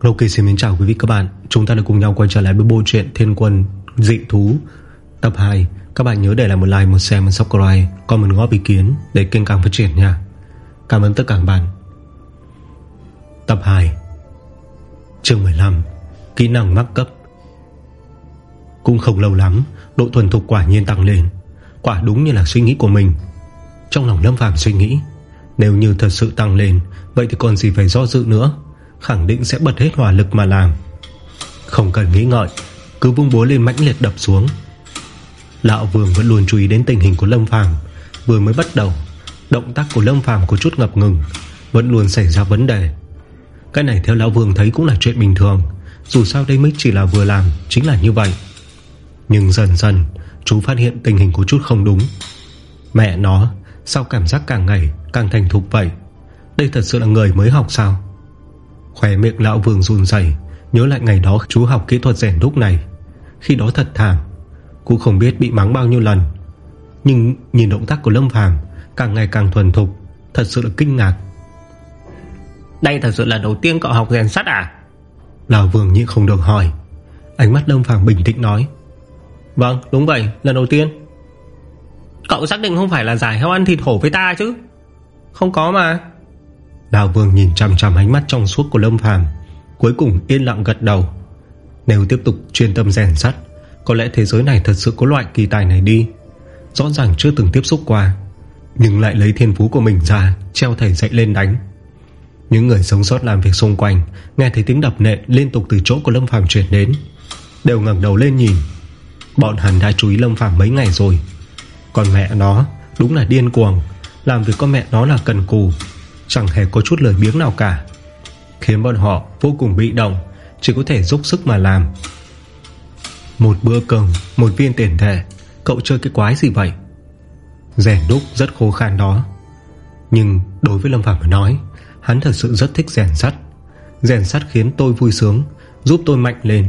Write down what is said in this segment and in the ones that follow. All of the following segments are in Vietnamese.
Ok xin mến chào quý vị các bạn. Chúng ta đã cùng nhau quay trở lại với bộ truyện Thiên Quân Dị Thú Tập 2 Các bạn nhớ để lại một like, một share, một subscribe Comment góp ý kiến để kênh càng phát triển nha. Cảm ơn tất cả các bạn. Tập 2 chương 15 Kỹ năng mắc cấp. Cũng không lâu lắm Độ thuần thục quả nhiên tăng lên. Quả đúng như là suy nghĩ của mình. Trong lòng Lâm Phàm suy nghĩ Nếu như thật sự tăng lên Vậy thì còn gì phải do dự nữa? Khẳng định sẽ bật hết hỏa lực mà làm. Không cần nghĩ ngợi, Cứ vung búa lên mãnh liệt đập xuống. Lão Vương vẫn luôn chú ý đến tình hình của Lâm Phàm. Vừa mới bắt đầu, Động tác của Lâm Phàm có chút ngập ngừng, Vẫn luôn xảy ra vấn đề. Cái này theo Lão Vương thấy cũng là chuyện bình thường, Dù sao đây mới chỉ là vừa làm, Chính là như vậy. Nhưng dần dần, chú phát hiện tình hình có chút không đúng. Mẹ nó, Sao cảm giác càng ngày càng thành thục vậy? Đây thật sự là người mới học sao? Khỏe miệng lão vương run dày Nhớ lại ngày đó chú học kỹ thuật rèn đúc này. Khi đó thật thảm Cũng không biết bị mắng bao nhiêu lần. Nhưng nhìn động tác của Lâm Phàm Càng ngày càng thuần thục Thật sự là kinh ngạc. Đây thật sự là đầu tiên cậu học rèn sắt à? Lão vương nhị không được hỏi. Ánh mắt Lâm Phàm bình tĩnh nói. Vâng đúng vậy lần đầu tiên. Cậu xác định không phải là giải heo ăn thịt hổ với ta chứ? Không có mà Đào Vương nhìn chằm chằm ánh mắt trong suốt của Lâm Phàm, Cuối cùng yên lặng gật đầu. Nếu tiếp tục chuyên tâm rèn sắt, Có lẽ thế giới này thật sự có loại kỳ tài này đi. Rõ ràng chưa từng tiếp xúc qua, Nhưng lại lấy thiên phú của mình ra, Treo thầy dậy lên đánh. Những người sống sót làm việc xung quanh, Nghe thấy tiếng đập nện liên tục từ chỗ của Lâm Phàm chuyển đến, Đều ngẩng đầu lên nhìn. Bọn hắn đã chú ý Lâm Phàm mấy ngày rồi. Còn mẹ nó, Đúng là điên cuồng, Làm việc con mẹ nó là cần cù. Chẳng hề có chút lời biếng nào cả. Khiến bọn họ vô cùng bị động, Chỉ có thể dốc sức mà làm. Một bữa cơm, Một viên tiền thể Cậu chơi cái quái gì vậy? Rèn đúc rất khô khan đó. Nhưng đối với Lâm Phạm mà nói, Hắn thật sự rất thích rèn sắt. Rèn sắt khiến tôi vui sướng, Giúp tôi mạnh lên.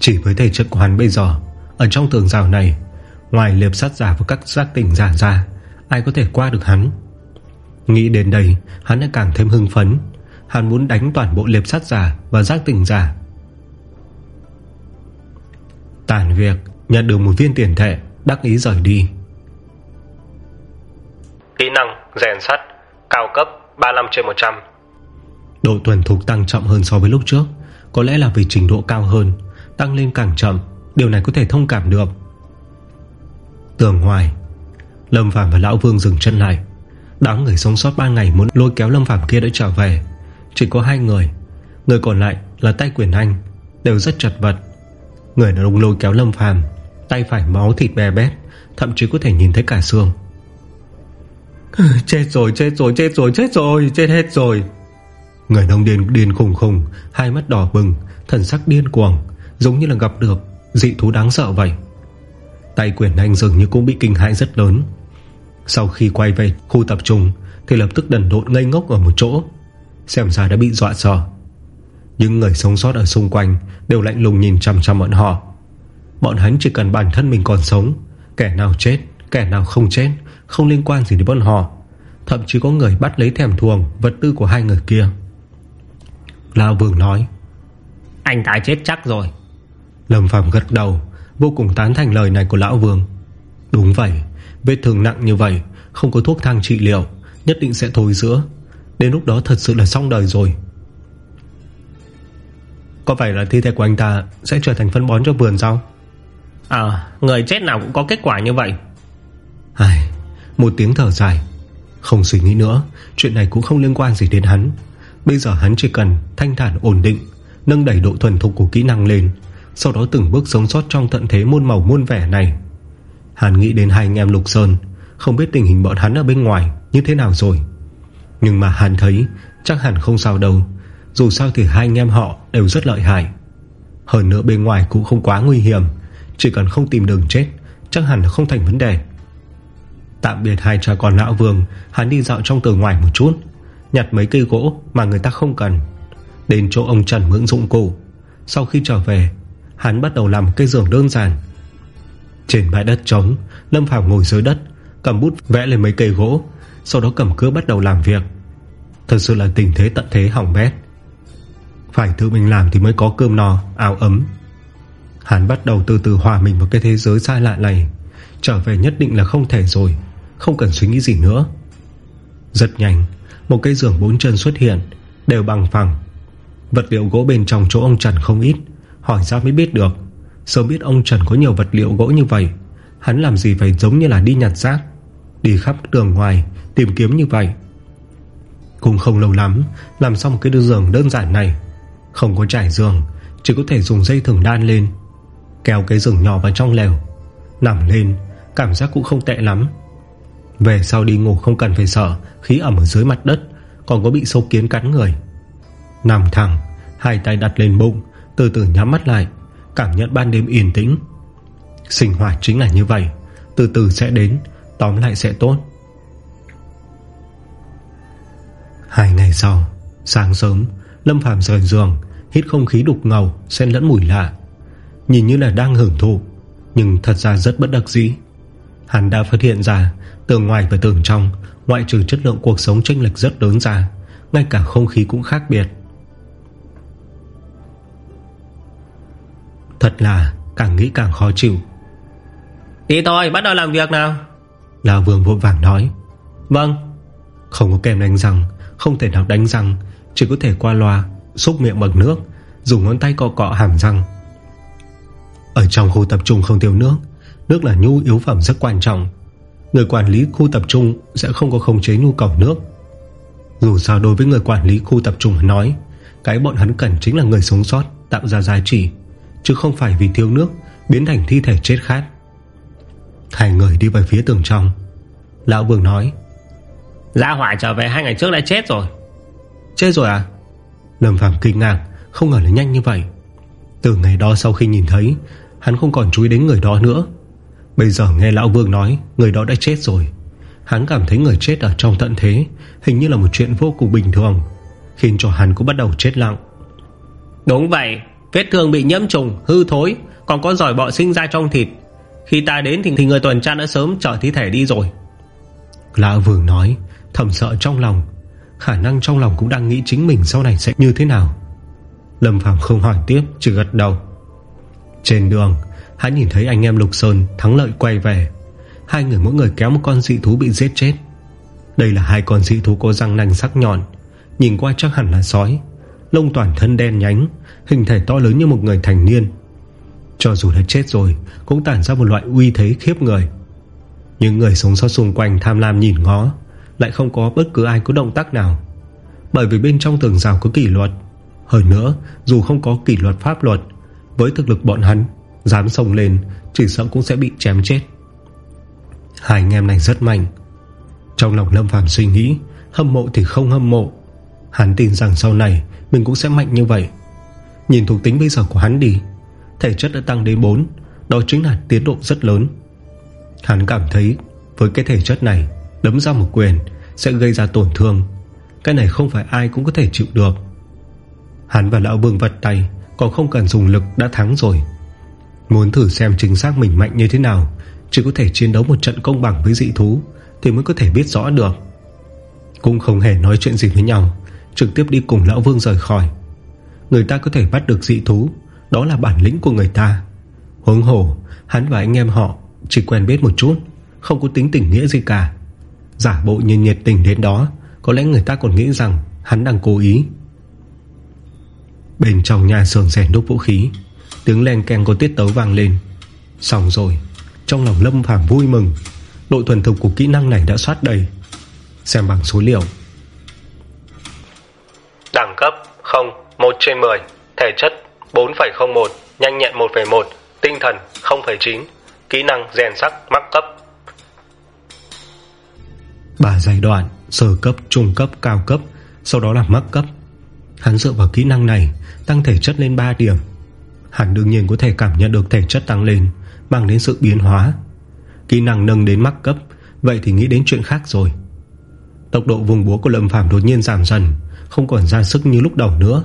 Chỉ với thể chất của hắn bây giờ, Ở trong tường rào này, Ngoài liệp sắt giả và các giác tỉnh giả ra, Ai có thể qua được hắn? Nghĩ đến đây Hắn lại càng thêm hưng phấn. Hắn muốn đánh toàn bộ liệp sát giả Và giác tỉnh giả. Tản việc Nhận được một viên tiền thệ Đắc ý rời đi. Kỹ năng rèn sắt Cao cấp 35 trên 100 Độ tuần thục tăng chậm hơn so với lúc trước Có lẽ là vì trình độ cao hơn Tăng lên càng chậm Điều này có thể thông cảm được. Tường ngoài Lâm Phạm và Lão Vương dừng chân lại Đám người sống sót 3 ngày muốn lôi kéo Lâm phàm kia đã trở về. Chỉ có hai người Người còn lại là tay quyền anh, Đều rất chật vật. Người đàn ông lôi kéo Lâm Phàm, Tay phải máu thịt bè bét, Thậm chí có thể nhìn thấy cả xương. Chết rồi chết rồi chết rồi chết rồi, Chết hết rồi. Người đông điên điên khùng khùng, Hai mắt đỏ bừng, Thần sắc điên cuồng, Giống như là gặp được dị thú đáng sợ vậy. Tay quyền anh dường như cũng bị kinh hại rất lớn sau khi quay về khu tập trung Thì lập tức đần độn ngây ngốc ở một chỗ. Xem ra đã bị dọa sợ Những người sống sót ở xung quanh Đều lạnh lùng nhìn chằm chằm bọn họ. Bọn hắn chỉ cần bản thân mình còn sống Kẻ nào chết Kẻ nào không chết Không liên quan gì đến bọn họ. Thậm chí có người bắt lấy thèm thuồng Vật tư của hai người kia. Lão Vương nói Anh ta chết chắc rồi. Lâm Phạm gật đầu Vô cùng tán thành lời này của Lão Vương. Đúng vậy Vết thương nặng như vậy Không có thuốc thang trị liệu Nhất định sẽ thối giữa. Đến lúc đó thật sự là xong đời rồi. Có phải là thi thể của anh ta Sẽ trở thành phân bón cho vườn sao? À người chết nào cũng có kết quả như vậy. Ai, Một tiếng thở dài. Không suy nghĩ nữa Chuyện này cũng không liên quan gì đến hắn. Bây giờ hắn chỉ cần thanh thản ổn định Nâng đẩy độ thuần thục của kỹ năng lên Sau đó từng bước sống sót trong tận thế muôn màu muôn vẻ này Hắn nghĩ đến hai anh em Lục Sơn, Không biết tình hình bọn hắn ở bên ngoài Như thế nào rồi. Nhưng mà hắn thấy, chắc hẳn không sao đâu. Dù sao thì hai anh em họ đều rất lợi hại. Hơn nữa bên ngoài cũng không quá nguy hiểm. Chỉ cần không tìm đường chết, Chắc hẳn không thành vấn đề. Tạm biệt hai cha con lão vương, Hắn đi dạo trong tường ngoài một chút, Nhặt mấy cây gỗ mà người ta không cần. Đến chỗ ông Trần mượn dụng cụ, Sau khi trở về, Hắn bắt đầu làm cây giường đơn giản trên bãi đất trống, Lâm Phàm ngồi dưới đất, Cầm bút vẽ lên mấy cây gỗ, Sau đó cầm cưa bắt đầu làm việc. Thật sự là tình thế tận thế hỏng bét. Phải tự mình làm thì mới có cơm no, Áo ấm. Hắn bắt đầu từ từ hòa mình vào cái thế giới xa lạ này, Trở về nhất định là không thể rồi, Không cần suy nghĩ gì nữa. Rất nhanh, Một cái giường bốn chân xuất hiện, Đều bằng phẳng. Vật liệu gỗ bên trong chỗ ông Trần không ít, Hỏi ra mới biết được. Sớm biết ông Trần có nhiều vật liệu gỗ như vậy, Hắn làm gì phải giống như là đi nhặt rác, Đi khắp đường ngoài, Tìm kiếm như vậy? Cũng không lâu lắm, Làm xong cái đưa giường đơn giản này, Không có trải giường, Chỉ có thể dùng dây thừng đan lên, Kéo cái giường nhỏ vào trong lèo Nằm lên, Cảm giác cũng không tệ lắm. Về sau đi ngủ không cần phải sợ, Khí ẩm ở dưới mặt đất, Còn có bị sâu kiến cắn người. Nằm thẳng, Hai tay đặt lên bụng, Từ từ nhắm mắt lại. Cảm nhận ban đêm yên tĩnh. Sinh hoạt chính là như vậy, Từ từ sẽ đến, Tóm lại sẽ tốt. Hai ngày sau, Sáng sớm, Lâm Phàm rời giường, Hít không khí đục ngầu, Xen lẫn mùi lạ. Nhìn như là đang hưởng thụ, Nhưng thật ra rất bất đắc dĩ. Hắn đã phát hiện ra Tường ngoài và tường trong, Ngoại trừ chất lượng cuộc sống chênh lệch rất lớn ra, Ngay cả không khí cũng khác biệt. Thật là càng nghĩ càng khó chịu. Đi thôi bắt đầu làm việc nào? Lão Vương vội vàng nói. Vâng. Không có kem đánh răng Không thể nào đánh răng Chỉ có thể qua loa Xúc miệng bằng nước Dùng ngón tay cọ cọ hàm răng. Ở trong khu tập trung không tiêu nước Nước là nhu yếu phẩm rất quan trọng. Người quản lý khu tập trung Sẽ không có khống chế nhu cầu nước. Dù sao đối với người quản lý khu tập trung nói Cái bọn hắn cần chính là người sống sót Tạo ra giá trị Chứ không phải vì thiếu nước Biến thành thi thể chết khát. Hai người đi về phía tường trong. Lão Vương nói Gia hỏa trở về hai ngày trước đã chết rồi. Chết rồi à? Lâm Phàm kinh ngạc Không ngờ là nhanh như vậy. Từ ngày đó sau khi nhìn thấy Hắn không còn chú ý đến người đó nữa. Bây giờ nghe Lão Vương nói Người đó đã chết rồi. Hắn cảm thấy người chết ở trong tận thế Hình như là một chuyện vô cùng bình thường Khiến cho hắn cũng bắt đầu chết lặng. Đúng vậy Vết thương bị nhiễm trùng, hư thối Còn có giỏi bọ sinh ra trong thịt. Khi ta đến thì, thì người tuần tra đã sớm chở thi thể đi rồi. Lão Vương nói Thầm sợ trong lòng. Khả năng trong lòng cũng đang nghĩ chính mình sau này sẽ như thế nào. Lâm Phạm không hỏi tiếp Chỉ gật đầu. Trên đường Hắn nhìn thấy anh em Lục Sơn thắng lợi quay về. Hai người mỗi người kéo một con dị thú bị giết chết. Đây là hai con dị thú có răng nanh sắc nhọn. Nhìn qua chắc hẳn là sói. Lông toàn thân đen nhánh, Hình thể to lớn như một người thành niên. Cho dù đã chết rồi, Cũng tản ra một loại uy thế khiếp người. Những người sống sót xung quanh tham lam nhìn ngó, Lại không có bất cứ ai có động tác nào. Bởi vì bên trong tường rào có kỷ luật. Hơn nữa, Dù không có kỷ luật pháp luật, Với thực lực bọn hắn, Dám sông lên, Chỉ sợ cũng sẽ bị chém chết. Hai anh em này rất mạnh. Trong lòng Lâm Phàm suy nghĩ, Hâm mộ thì không hâm mộ. Hắn tin rằng sau này mình cũng sẽ mạnh như vậy. Nhìn thuộc tính bây giờ của hắn đi, Thể chất đã tăng đến 4 Đó chính là tiến độ rất lớn. Hắn cảm thấy với cái thể chất này, Đấm ra một quyền Sẽ gây ra tổn thương. Cái này không phải ai cũng có thể chịu được. Hắn và Lão Vương vật tay, Còn không cần dùng lực đã thắng rồi. Muốn thử xem chính xác mình mạnh như thế nào, Chỉ có thể chiến đấu một trận công bằng với dị thú Thì mới có thể biết rõ được. Cũng không hề nói chuyện gì với nhau. Trực tiếp đi cùng Lão Vương rời khỏi. Người ta có thể bắt được dị thú, Đó là bản lĩnh của người ta. Huống hồ, hắn và anh em họ Chỉ quen biết một chút, Không có tính tình nghĩa gì cả. Giả bộ như nhiệt tình đến đó, Có lẽ người ta còn nghĩ rằng hắn đang cố ý. Bên trong nhà sườn rèn đúc vũ khí, Tiếng len keng có tiết tấu vang lên. Xong rồi, Trong lòng Lâm Phàm vui mừng Độ thuần thục của kỹ năng này đã soát đầy. Xem bằng số liệu Đẳng cấp 0 1 trên 10 Thể chất 4,01 Nhanh nhẹn 1,1 Tinh thần 0,9 Kỹ năng rèn sắc mắc cấp. Ba giai đoạn Sơ cấp, trung cấp, cao cấp Sau đó là mắc cấp. Hắn dựa vào kỹ năng này Tăng thể chất lên 3 điểm. Hắn đương nhiên có thể cảm nhận được thể chất tăng lên Mang đến sự biến hóa. Kỹ năng nâng đến mắc cấp Vậy thì nghĩ đến chuyện khác rồi. Tốc độ vùng búa của Lâm Phàm đột nhiên giảm dần không còn ra sức như lúc đầu nữa.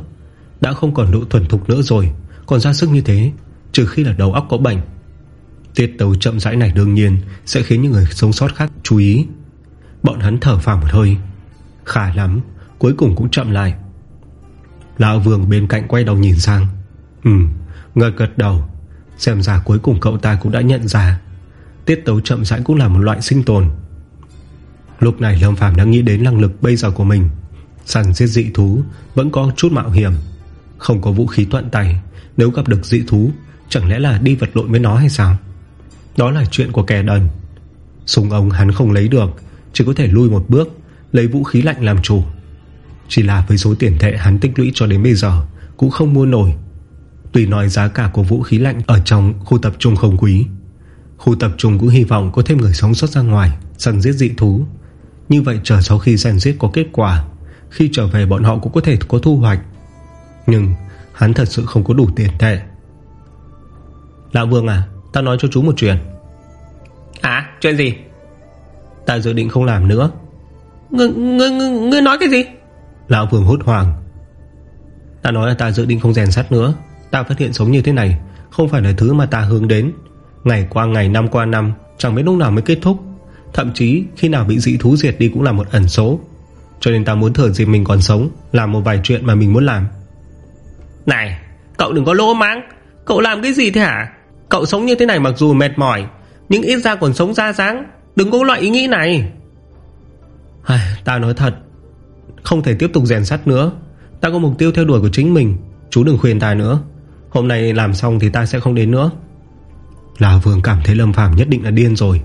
Đã không còn độ thuần thục nữa rồi, Còn ra sức như thế, Trừ khi là đầu óc có bệnh. Tiết tấu chậm rãi này đương nhiên Sẽ khiến những người sống sót khác chú ý. Bọn hắn thở phào một hơi. Khả lắm, Cuối cùng cũng chậm lại. Lão Vương bên cạnh quay đầu nhìn sang. Ừ Ngật gật đầu. Xem ra cuối cùng cậu ta cũng đã nhận ra. Tiết tấu chậm rãi cũng là một loại sinh tồn. Lúc này Lâm Phàm đã nghĩ đến năng lực bây giờ của mình. Săn giết dị thú Vẫn có chút mạo hiểm. Không có vũ khí thuận tay, Nếu gặp được dị thú, Chẳng lẽ là đi vật lộn với nó hay sao? Đó là chuyện của kẻ đần. Súng ống hắn không lấy được, Chỉ có thể lui một bước, Lấy vũ khí lạnh làm chủ. Chỉ là với số tiền tệ hắn tích lũy cho đến bây giờ, Cũng không mua nổi. Tùy nói giá cả của vũ khí lạnh Ở trong khu tập trung không quý, Khu tập trung cũng hy vọng có thêm người sống sót ra ngoài Săn giết dị thú. Như vậy chờ sau khi săn giết có kết quả khi trở về bọn họ cũng có thể có thu hoạch. Nhưng hắn thật sự không có đủ tiền tệ. Lão Vương à Ta nói cho chú một chuyện. À chuyện gì? Ta dự định không làm nữa. Ngươi, ngươi, ngươi nói cái gì? Lão Vương hốt hoảng. Ta nói là ta dự định không rèn sắt nữa. Ta phát hiện sống như thế này Không phải là thứ mà ta hướng đến. Ngày qua ngày năm qua năm Chẳng biết lúc nào mới kết thúc. Thậm chí khi nào bị dị thú diệt đi cũng là một ẩn số Cho nên ta muốn thừa dịp mình còn sống Làm một vài chuyện mà mình muốn làm. Này Cậu đừng có lỗ máng Cậu làm cái gì thế hả? Cậu sống như thế này mặc dù mệt mỏi Nhưng ít ra còn sống ra dáng. Đừng có loại ý nghĩ này. Ai, Ta nói thật Không thể tiếp tục rèn sắt nữa. Ta có mục tiêu theo đuổi của chính mình Chú đừng khuyên ta nữa. Hôm nay làm xong thì ta sẽ không đến nữa. Lão Vương cảm thấy Lâm Phàm nhất định là điên rồi.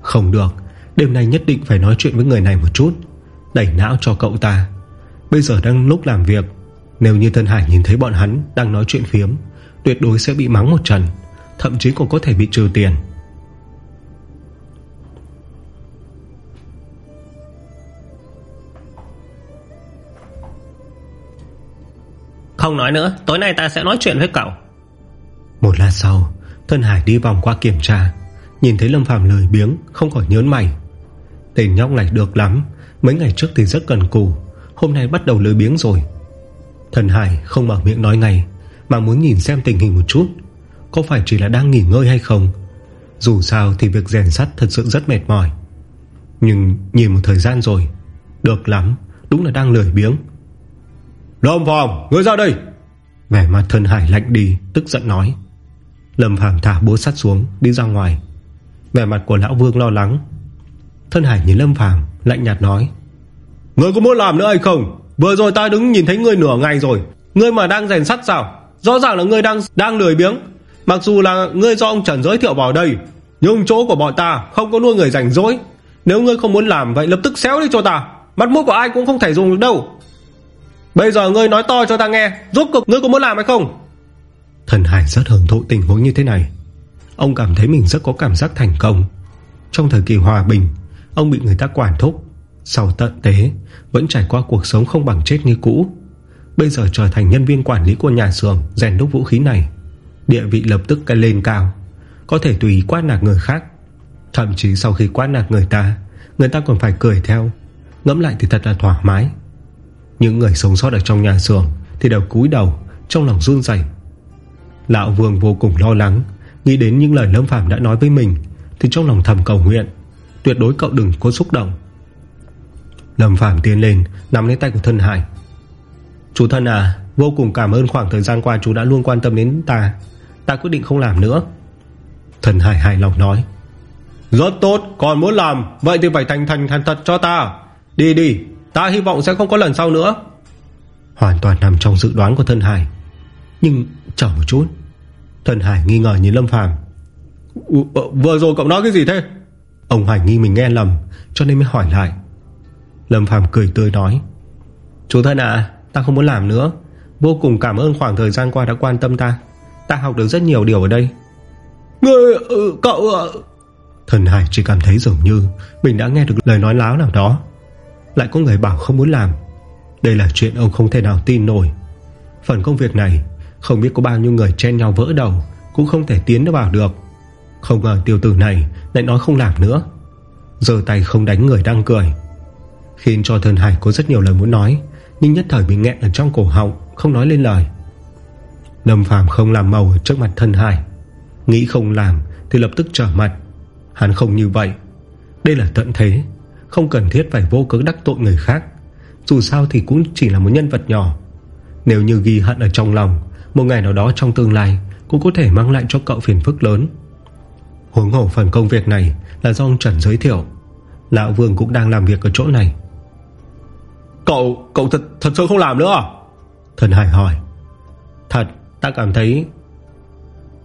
Không được Đêm nay nhất định phải nói chuyện với người này một chút Đẩy não cho cậu ta. Bây giờ đang lúc làm việc Nếu như Tân Hải nhìn thấy bọn hắn đang nói chuyện phiếm Tuyệt đối sẽ bị mắng một trận Thậm chí còn có thể bị trừ tiền. Không nói nữa Tối nay ta sẽ nói chuyện với cậu. Một lát sau Thân Hải đi vòng qua kiểm tra Nhìn thấy Lâm Phàm lời biếng Không khỏi nhớn mày. Tên nhóc này được lắm Mấy ngày trước thì rất cần cù, Hôm nay bắt đầu lười biếng rồi. Thần Hải không mở miệng nói ngay, Mà muốn nhìn xem tình hình một chút, Có phải chỉ là đang nghỉ ngơi hay không? Dù sao thì việc rèn sắt thật sự rất mệt mỏi. Nhưng nhìn một thời gian rồi, Được lắm, Đúng là đang lười biếng. Lâm Phàm, ngươi ra đây! Vẻ mặt Thần hải lạnh đi, Tức giận nói. Lâm Phàm thả búa sắt xuống, đi ra ngoài. Vẻ mặt của lão vương lo lắng. Thân hải nhìn Lâm Phàm lạnh nhạt nói. Ngươi có muốn làm nữa hay không? Vừa rồi ta đứng nhìn thấy ngươi nửa ngày rồi. Ngươi mà đang rèn sắt sao? Rõ ràng là ngươi đang đang lười biếng. Mặc dù là ngươi do ông Trần giới thiệu vào đây, Nhưng chỗ của bọn ta không có nuôi người rảnh rỗi. Nếu ngươi không muốn làm vậy, lập tức xéo đi cho ta. Mắt mũi của ai cũng không thể dùng được đâu. Bây giờ ngươi nói to cho ta nghe, Rốt cuộc ngươi có muốn làm hay không? Thần Hải rất hưởng thụ tình huống như thế này. Ông cảm thấy mình rất có cảm giác thành công. Trong thời kỳ hòa bình Ông bị người ta quản thúc. Sau tận tế Vẫn trải qua cuộc sống không bằng chết như cũ. Bây giờ trở thành nhân viên quản lý của nhà xưởng rèn đúc vũ khí này. Địa vị lập tức cái lên cao. Có thể tùy quát nạt người khác. Thậm chí sau khi quát nạt người ta Người ta còn phải cười theo. Ngẫm lại thì thật là thoải mái. Những người sống sót ở trong nhà xưởng Thì đều cúi đầu, Trong lòng run dày Lão Vương vô cùng lo lắng, Nghĩ đến những lời Lâm Phàm đã nói với mình, Thì trong lòng thầm cầu nguyện. Tuyệt đối cậu đừng có xúc động. Lâm Phàm tiến lên, Nắm lấy tay của thân Hải. Chú thân à Vô cùng cảm ơn khoảng thời gian qua chú đã luôn quan tâm đến ta. Ta quyết định không làm nữa. Thần Hải hài lòng nói. Rất tốt, còn muốn làm, Vậy thì phải thành thành thành thật cho ta. Đi đi, Ta hy vọng sẽ không có lần sau nữa. Hoàn toàn nằm trong dự đoán của thân Hải. Nhưng chờ một chút Thần Hải nghi ngờ nhìn Lâm Phàm. Ờ, vừa rồi cậu nói cái gì thế? Ông Hải nghi mình nghe lầm Cho nên mới hỏi lại. Lâm Phàm cười tươi nói Chú thân à ta không muốn làm nữa. Vô cùng cảm ơn khoảng thời gian qua đã quan tâm ta. Ta học được rất nhiều điều ở đây. Người ừ, cậu uh... Thần Hải chỉ cảm thấy dường như Mình đã nghe được lời nói láo nào đó. Lại có người bảo không muốn làm. Đây là chuyện ông không thể nào tin nổi. Phần công việc này Không biết có bao nhiêu người chen nhau vỡ đầu Cũng không thể tiến vào được. Không ngờ tiêu tử này lại nói không làm nữa. Giờ tay không đánh người đang cười. Khiến cho thần hải có rất nhiều lời muốn nói, Nhưng nhất thời bị nghẹn ở trong cổ họng, Không nói lên lời. Lâm Phàm không làm màu ở trước mặt thân hải, Nghĩ không làm Thì lập tức trở mặt. Hắn không như vậy. Đây là tận thế, Không cần thiết phải vô cớ đắc tội người khác. Dù sao thì cũng chỉ là một nhân vật nhỏ. Nếu như ghi hận ở trong lòng, Một ngày nào đó trong tương lai Cũng có thể mang lại cho cậu phiền phức lớn. Huống hổ phần công việc này Là do ông Trần giới thiệu. Lão Vương cũng đang làm việc ở chỗ này. Cậu, cậu thật, thật sự không làm nữa à? Thần Hải hỏi. Thật, ta cảm thấy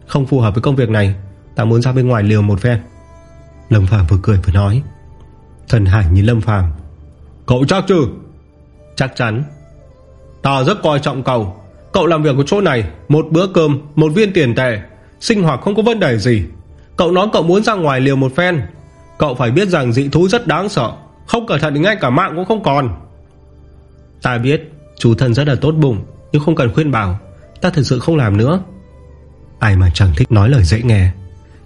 Không phù hợp với công việc này. Ta muốn ra bên ngoài liều một phen. Lâm Phàm vừa cười vừa nói. Thần Hải nhìn Lâm Phàm. Cậu chắc chứ? Chắc chắn. Ta rất coi trọng cậu. Cậu làm việc ở chỗ này Một bữa cơm, một viên tiền tệ Sinh hoạt không có vấn đề gì Cậu nói cậu muốn ra ngoài liều một phen. Cậu phải biết rằng dị thú rất đáng sợ. Không cẩn thận ngay cả mạng cũng không còn. Ta biết Chú thân rất là tốt bụng, Nhưng không cần khuyên bảo. Ta thật sự không làm nữa. Ai mà chẳng thích nói lời dễ nghe.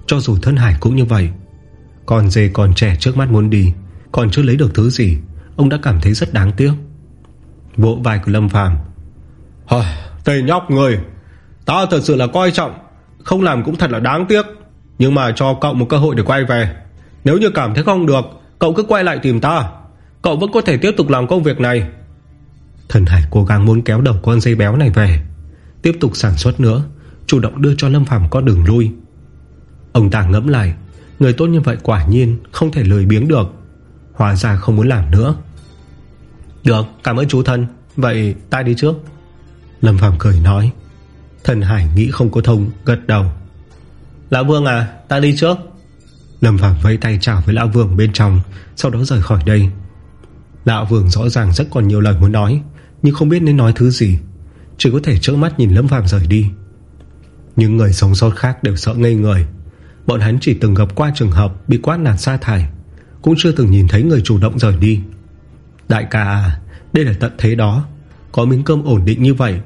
Cho dù thân hải cũng như vậy. Còn dê còn trẻ trước mắt muốn đi, Còn chưa lấy được thứ gì, Ông đã cảm thấy rất đáng tiếc. Vỗ vai của Lâm Phàm. Tề nhóc người, Ta thật sự là coi trọng. Không làm cũng thật là đáng tiếc. Nhưng mà cho cậu một cơ hội để quay về. Nếu như cảm thấy không được, Cậu cứ quay lại tìm ta. Cậu vẫn có thể tiếp tục làm công việc này. Thần Hải cố gắng muốn kéo đầu con dây béo này về. Tiếp tục sản xuất nữa, Chủ động đưa cho Lâm Phàm con đường lui. Ông ta ngẫm lại, Người tốt như vậy quả nhiên không thể lười biếng được. Hóa ra không muốn làm nữa. Được, cảm ơn chú thân. Vậy ta đi trước. Lâm Phàm cười nói. Thần Hải nghĩ không có thông, gật đầu. Lão Vương à ta đi trước. Lâm Phàm vẫy tay chào với Lão Vương bên trong, Sau đó rời khỏi đây. Lão Vương rõ ràng rất còn nhiều lời muốn nói, Nhưng không biết nên nói thứ gì. Chỉ có thể trợn mắt nhìn Lâm Phàm rời đi. Những người sống sót khác đều sợ ngây người. Bọn hắn chỉ từng gặp qua trường hợp Bị quát nạt sa thải, Cũng chưa từng nhìn thấy người chủ động rời đi. Đại ca à Đây là tận thế đó. Có miếng cơm ổn định như vậy,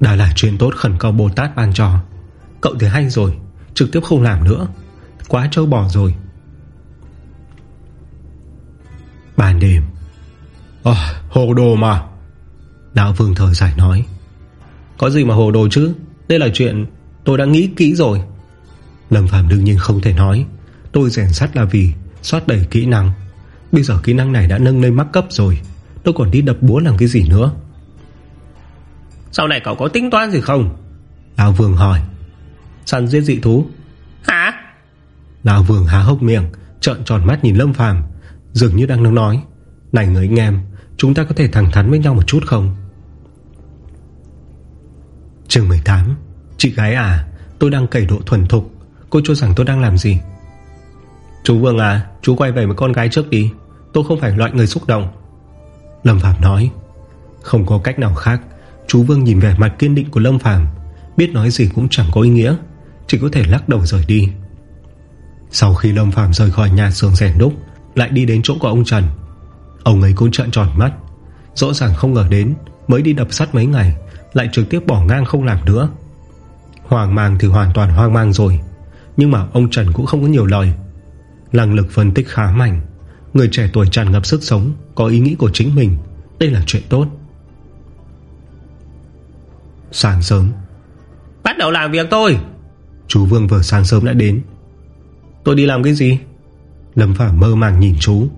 Đã là chuyện tốt khẩn cầu Bồ Tát ban trò Cậu thì hay rồi. Trực tiếp không làm nữa. Quá trâu bò rồi. Ban đêm. À, Hồ đồ mà. Đạo Vương thở giải nói. Có gì mà hồ đồ chứ? Đây là chuyện tôi đã nghĩ kỹ rồi. Lâm Phạm đương nhiên không thể nói. Tôi rèn sắt là vì Xoát đầy kỹ năng. Bây giờ kỹ năng này đã nâng lên mắc cấp rồi. Tôi còn đi đập búa làm cái gì nữa? Sau này cậu có tính toán gì không? Lão Vương hỏi Săn giết dị thú. Hả? Lão Vương há hốc miệng Trợn tròn mắt nhìn Lâm Phàm Dường như đang nói Này người anh em Chúng ta có thể thẳng thắn với nhau một chút không? Trường 18 Chị gái à Tôi đang cày độ thuần thục Cô cho rằng tôi đang làm gì? Chú Vương à Chú quay về với con gái trước đi Tôi không phải loại người xúc động. Lâm Phạm nói Không có cách nào khác Chú Vương nhìn vẻ mặt kiên định của Lâm Phàm Biết nói gì cũng chẳng có ý nghĩa chỉ có thể lắc đầu rời đi. Sau khi Lâm Phàm rời khỏi nhà xưởng rèn đúc, Lại đi đến chỗ của ông Trần. Ông ấy cũng trợn tròn mắt, Rõ ràng không ngờ đến, Mới đi đập sắt mấy ngày, Lại trực tiếp bỏ ngang không làm nữa. Hoàng mang thì hoàn toàn hoang mang rồi, Nhưng mà ông Trần cũng không có nhiều lời. Năng lực phân tích khá mạnh, Người trẻ tuổi tràn ngập sức sống, Có ý nghĩ của chính mình, Đây là chuyện tốt. Sáng sớm. Bắt đầu làm việc tôi Chú Vương vừa sáng sớm đã đến. Tôi đi làm cái gì? Lâm Phàm mơ màng nhìn chú.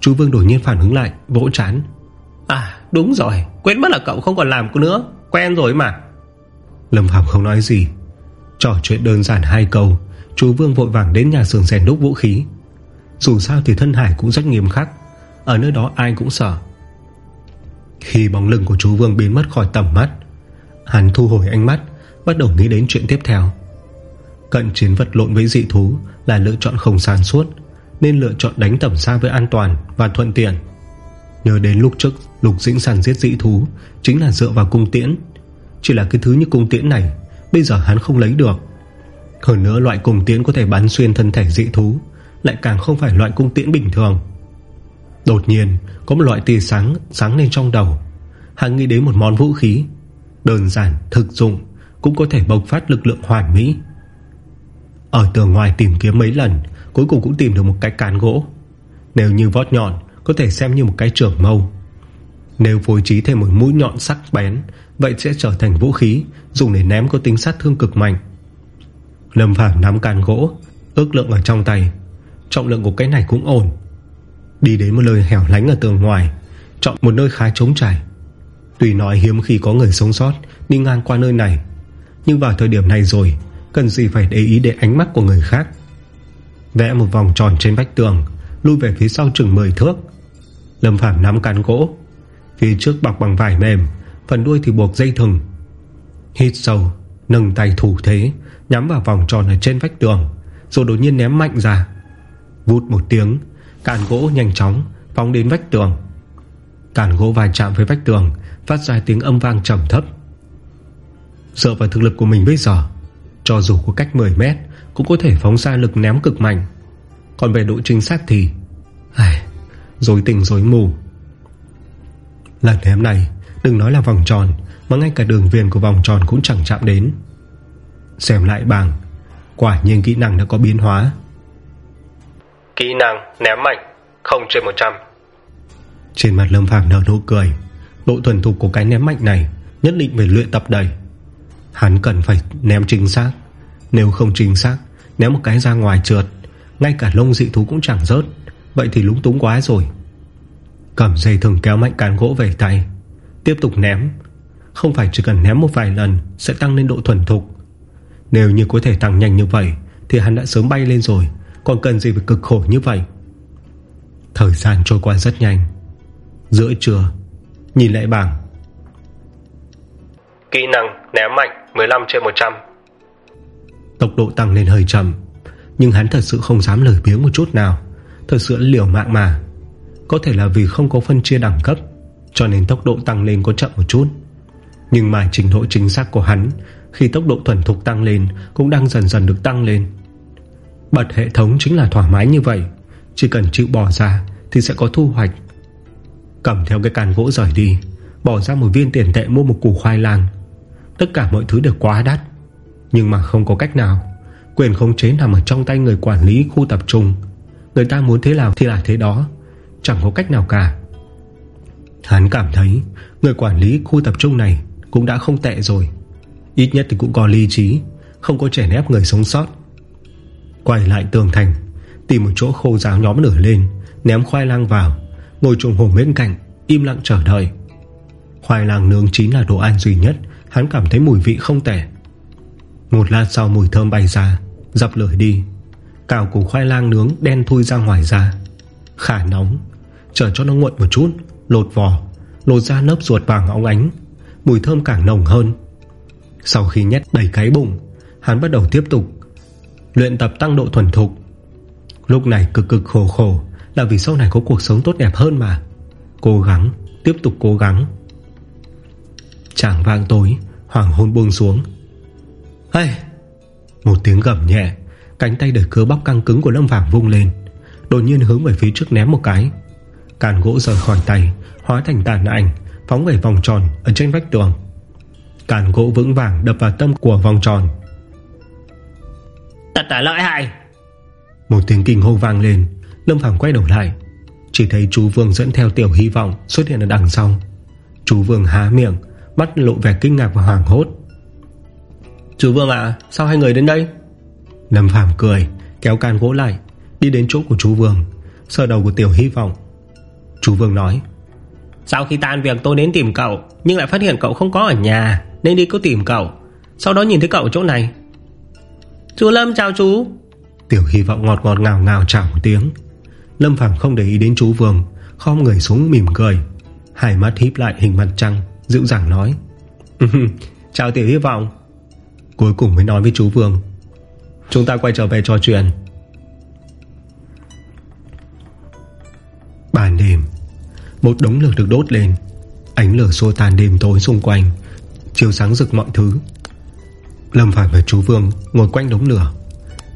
Chú Vương đột nhiên phản ứng lại, Vỗ chán. À đúng rồi, Quên mất là cậu không còn làm nữa. Quen rồi mà. Lâm Phạm không nói gì. Trò chuyện đơn giản hai câu, Chú Vương vội vàng đến nhà xưởng rèn đúc vũ khí. Dù sao thì thân hải cũng rất nghiêm khắc. Ở nơi đó ai cũng sợ. Khi bóng lưng của chú Vương biến mất khỏi tầm mắt, Hắn thu hồi ánh mắt, Bắt đầu nghĩ đến chuyện tiếp theo. Cận chiến vật lộn với dị thú Là lựa chọn không sản suốt Nên lựa chọn đánh tầm xa với an toàn Và thuận tiện. Nhớ đến lúc trước Lục dĩnh sản giết dị thú Chính là dựa vào cung tiễn. Chỉ là cái thứ như cung tiễn này Bây giờ hắn không lấy được. Hơn nữa loại cung tiễn có thể bắn xuyên thân thể dị thú Lại càng không phải loại cung tiễn bình thường. Đột nhiên Có một loại tia sáng sáng lên trong đầu. Hắn nghĩ đến một món vũ khí Đơn giản, thực dụng Cũng có thể bộc phát lực lượng hoàn mỹ. Ở tường ngoài tìm kiếm mấy lần, Cuối cùng cũng tìm được một cái cán gỗ. Nếu như vót nhọn, Có thể xem như một cái trường mâu. Nếu phối trí thêm một mũi nhọn sắc bén, Vậy sẽ trở thành vũ khí, Dùng để ném có tính sát thương cực mạnh. Lâm Phạm nắm càn gỗ, Ước lượng ở trong tay. Trọng lượng của cái này cũng ổn. Đi đến một nơi hẻo lánh ở tường ngoài, Chọn một nơi khá trống trải. Tuy nói hiếm khi có người sống sót, Đi ngang qua nơi này, Nhưng vào thời điểm này rồi Cần gì phải để ý để ánh mắt của người khác. Vẽ một vòng tròn trên vách tường, Lui về phía sau chừng 10 thước. Lâm Phạm nắm cán gỗ. Phía trước bọc bằng vải mềm, Phần đuôi thì buộc dây thừng. Hít sâu, Nâng tay thủ thế, Nhắm vào vòng tròn ở trên vách tường, Rồi đột nhiên ném mạnh ra. Vút một tiếng Càn gỗ nhanh chóng Phóng đến vách tường. Càn gỗ vài chạm với vách tường, Phát ra tiếng âm vang trầm thấp. Dựa vào thực lực của mình bây giờ cho dù có cách 10 mét Cũng có thể phóng ra lực ném cực mạnh. Còn về độ chính xác thì ai, Rồi tình rồi mù. Lần ném này Đừng nói là vòng tròn Mà ngay cả đường viền của vòng tròn cũng chẳng chạm đến. Xem lại bảng Quả nhiên kỹ năng đã có biến hóa. Kỹ năng ném mạnh Không trên 100 Trên mặt Lâm Phàm nở nụ cười Độ thuần thục của cái ném mạnh này Nhất định phải luyện tập đầy Hắn cần phải ném chính xác Nếu không chính xác Ném một cái ra ngoài trượt, Ngay cả lông dị thú cũng chẳng rớt. Vậy thì lúng túng quá rồi. Cầm dây thường kéo mạnh cán gỗ về tay. Tiếp tục ném. Không phải chỉ cần ném một vài lần Sẽ tăng lên độ thuần thục. Nếu như có thể tăng nhanh như vậy, Thì hắn đã sớm bay lên rồi. Còn cần gì phải cực khổ như vậy? Thời gian trôi qua rất nhanh. Giữa trưa, Nhìn lại bảng. Kỹ năng ném mạnh. 15 trên 100 Tốc độ tăng lên hơi chậm, Nhưng hắn thật sự không dám lời biếng một chút nào, Thật sự liều mạng mà. Có thể là vì không có phân chia đẳng cấp, Cho nên tốc độ tăng lên có chậm một chút. Nhưng mà trình độ chính xác của hắn, Khi tốc độ thuần thục tăng lên, Cũng đang dần dần được tăng lên. Bật hệ thống chính là thoải mái như vậy, Chỉ cần chịu bỏ ra Thì sẽ có thu hoạch. Cầm theo cái càn gỗ rời đi, Bỏ ra một viên tiền tệ mua một củ khoai lang. Tất cả mọi thứ đều quá đắt. Nhưng mà không có cách nào. Quyền khống chế nằm ở trong tay người quản lý khu tập trung. Người ta muốn thế nào thì là thế đó. Chẳng có cách nào cả. Hắn cảm thấy Người quản lý khu tập trung này Cũng đã không tệ rồi. Ít nhất thì cũng có lý trí, Không có trẻ nép người sống sót. Quay lại tường thành, Tìm một chỗ khô ráo nhóm nửa lên, Ném khoai lang vào, Ngồi trùng hồn bên cạnh, Im lặng chờ đợi. Khoai lang nướng chín là đồ ăn duy nhất. Hắn cảm thấy mùi vị không tệ. Một lát sau mùi thơm bay ra, Dập lưỡi đi. Cào củ khoai lang nướng đen thui ra ngoài ra. Khả nóng, Chờ cho nó nguội một chút, Lột vỏ, Lột ra nớp ruột vàng óng ánh. Mùi thơm càng nồng hơn. Sau khi nhét đầy cái bụng, Hắn bắt đầu tiếp tục Luyện tập tăng độ thuần thục. Lúc này cực cực khổ khổ Là vì sau này có cuộc sống tốt đẹp hơn mà. Cố gắng, Tiếp tục cố gắng. Chàng vang tối Hoàng hôn buông xuống. Hey! Một tiếng gầm nhẹ Cánh tay đẩy cứa bóc căng cứng của Lâm Phàm vung lên Đột nhiên hướng về phía trước ném một cái. Càn gỗ rời khỏi tay Hóa thành tàn ảnh Phóng về vòng tròn ở trên vách tường. Càn gỗ vững vàng đập vào tâm của vòng tròn. Thật là lợi hại! Một tiếng kinh hô vang lên Lâm Phàm quay đầu lại. Chỉ thấy chú Vương dẫn theo tiểu hy vọng Xuất hiện ở đằng sau. Chú Vương há miệng Mắt lộ vẻ kinh ngạc và hoàng hốt. Chú Vương à Sao hai người đến đây? Lâm Phàm cười Kéo can gỗ lại Đi đến chỗ của chú Vương Sờ đầu của Tiểu Hy vọng. Chú Vương nói Sau khi tan việc tôi đến tìm cậu Nhưng lại phát hiện cậu không có ở nhà Nên đi có tìm cậu. Sau đó nhìn thấy cậu ở chỗ này. Chú Lâm chào chú. Tiểu Hy vọng ngọt ngọt ngào ngào chào một tiếng. Lâm Phàm không để ý đến chú Vương Khom người xuống mỉm cười. Hai mắt híp lại hình mặt trăng Dịu dàng nói. Chào Tiểu Hy vọng. Cuối cùng mới nói với chú Vương. Chúng ta quay trở về trò chuyện. Bàn đêm Một đống lửa được đốt lên. Ánh lửa xô tàn đêm tối xung quanh. Chiều sáng rực mọi thứ. Lâm Phàm và chú Vương ngồi quanh đống lửa.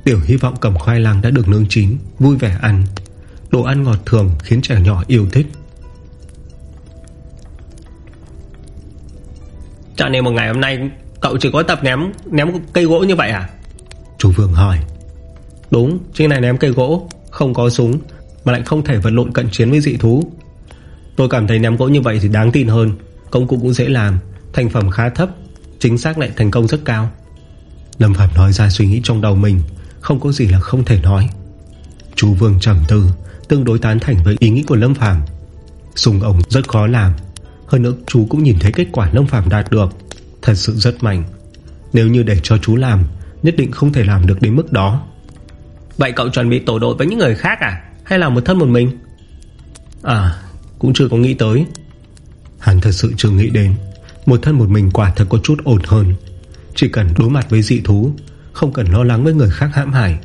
Tiểu hy vọng cầm khoai lang đã được nướng chín Vui vẻ ăn. Đồ ăn ngọt thường khiến trẻ nhỏ yêu thích Cho nên một ngày hôm nay Cậu chỉ có tập ném ném cây gỗ như vậy à? Chú Vương hỏi. Đúng trên này ném cây gỗ Không có súng Mà lại không thể vật lộn cận chiến với dị thú. Tôi cảm thấy ném gỗ như vậy thì đáng tin hơn Công cụ cũng dễ làm Thành phẩm khá thấp Chính xác lại thành công rất cao. Lâm Phạm nói ra suy nghĩ trong đầu mình Không có gì là không thể nói. Chú Vương trầm tư Tương đối tán thành với ý nghĩ của Lâm Phàm Sùng ống rất khó làm Hơn nữa chú cũng nhìn thấy kết quả Lâm Phàm đạt được. Thật sự rất mạnh. Nếu như để cho chú làm Nhất định không thể làm được đến mức đó. Vậy cậu chuẩn bị tổ đội với những người khác à? Hay là một thân một mình? À cũng chưa có nghĩ tới. Hắn thật sự chưa nghĩ đến. Một thân một mình quả thật có chút ổn hơn. Chỉ cần đối mặt với dị thú Không cần lo lắng với người khác hãm hại.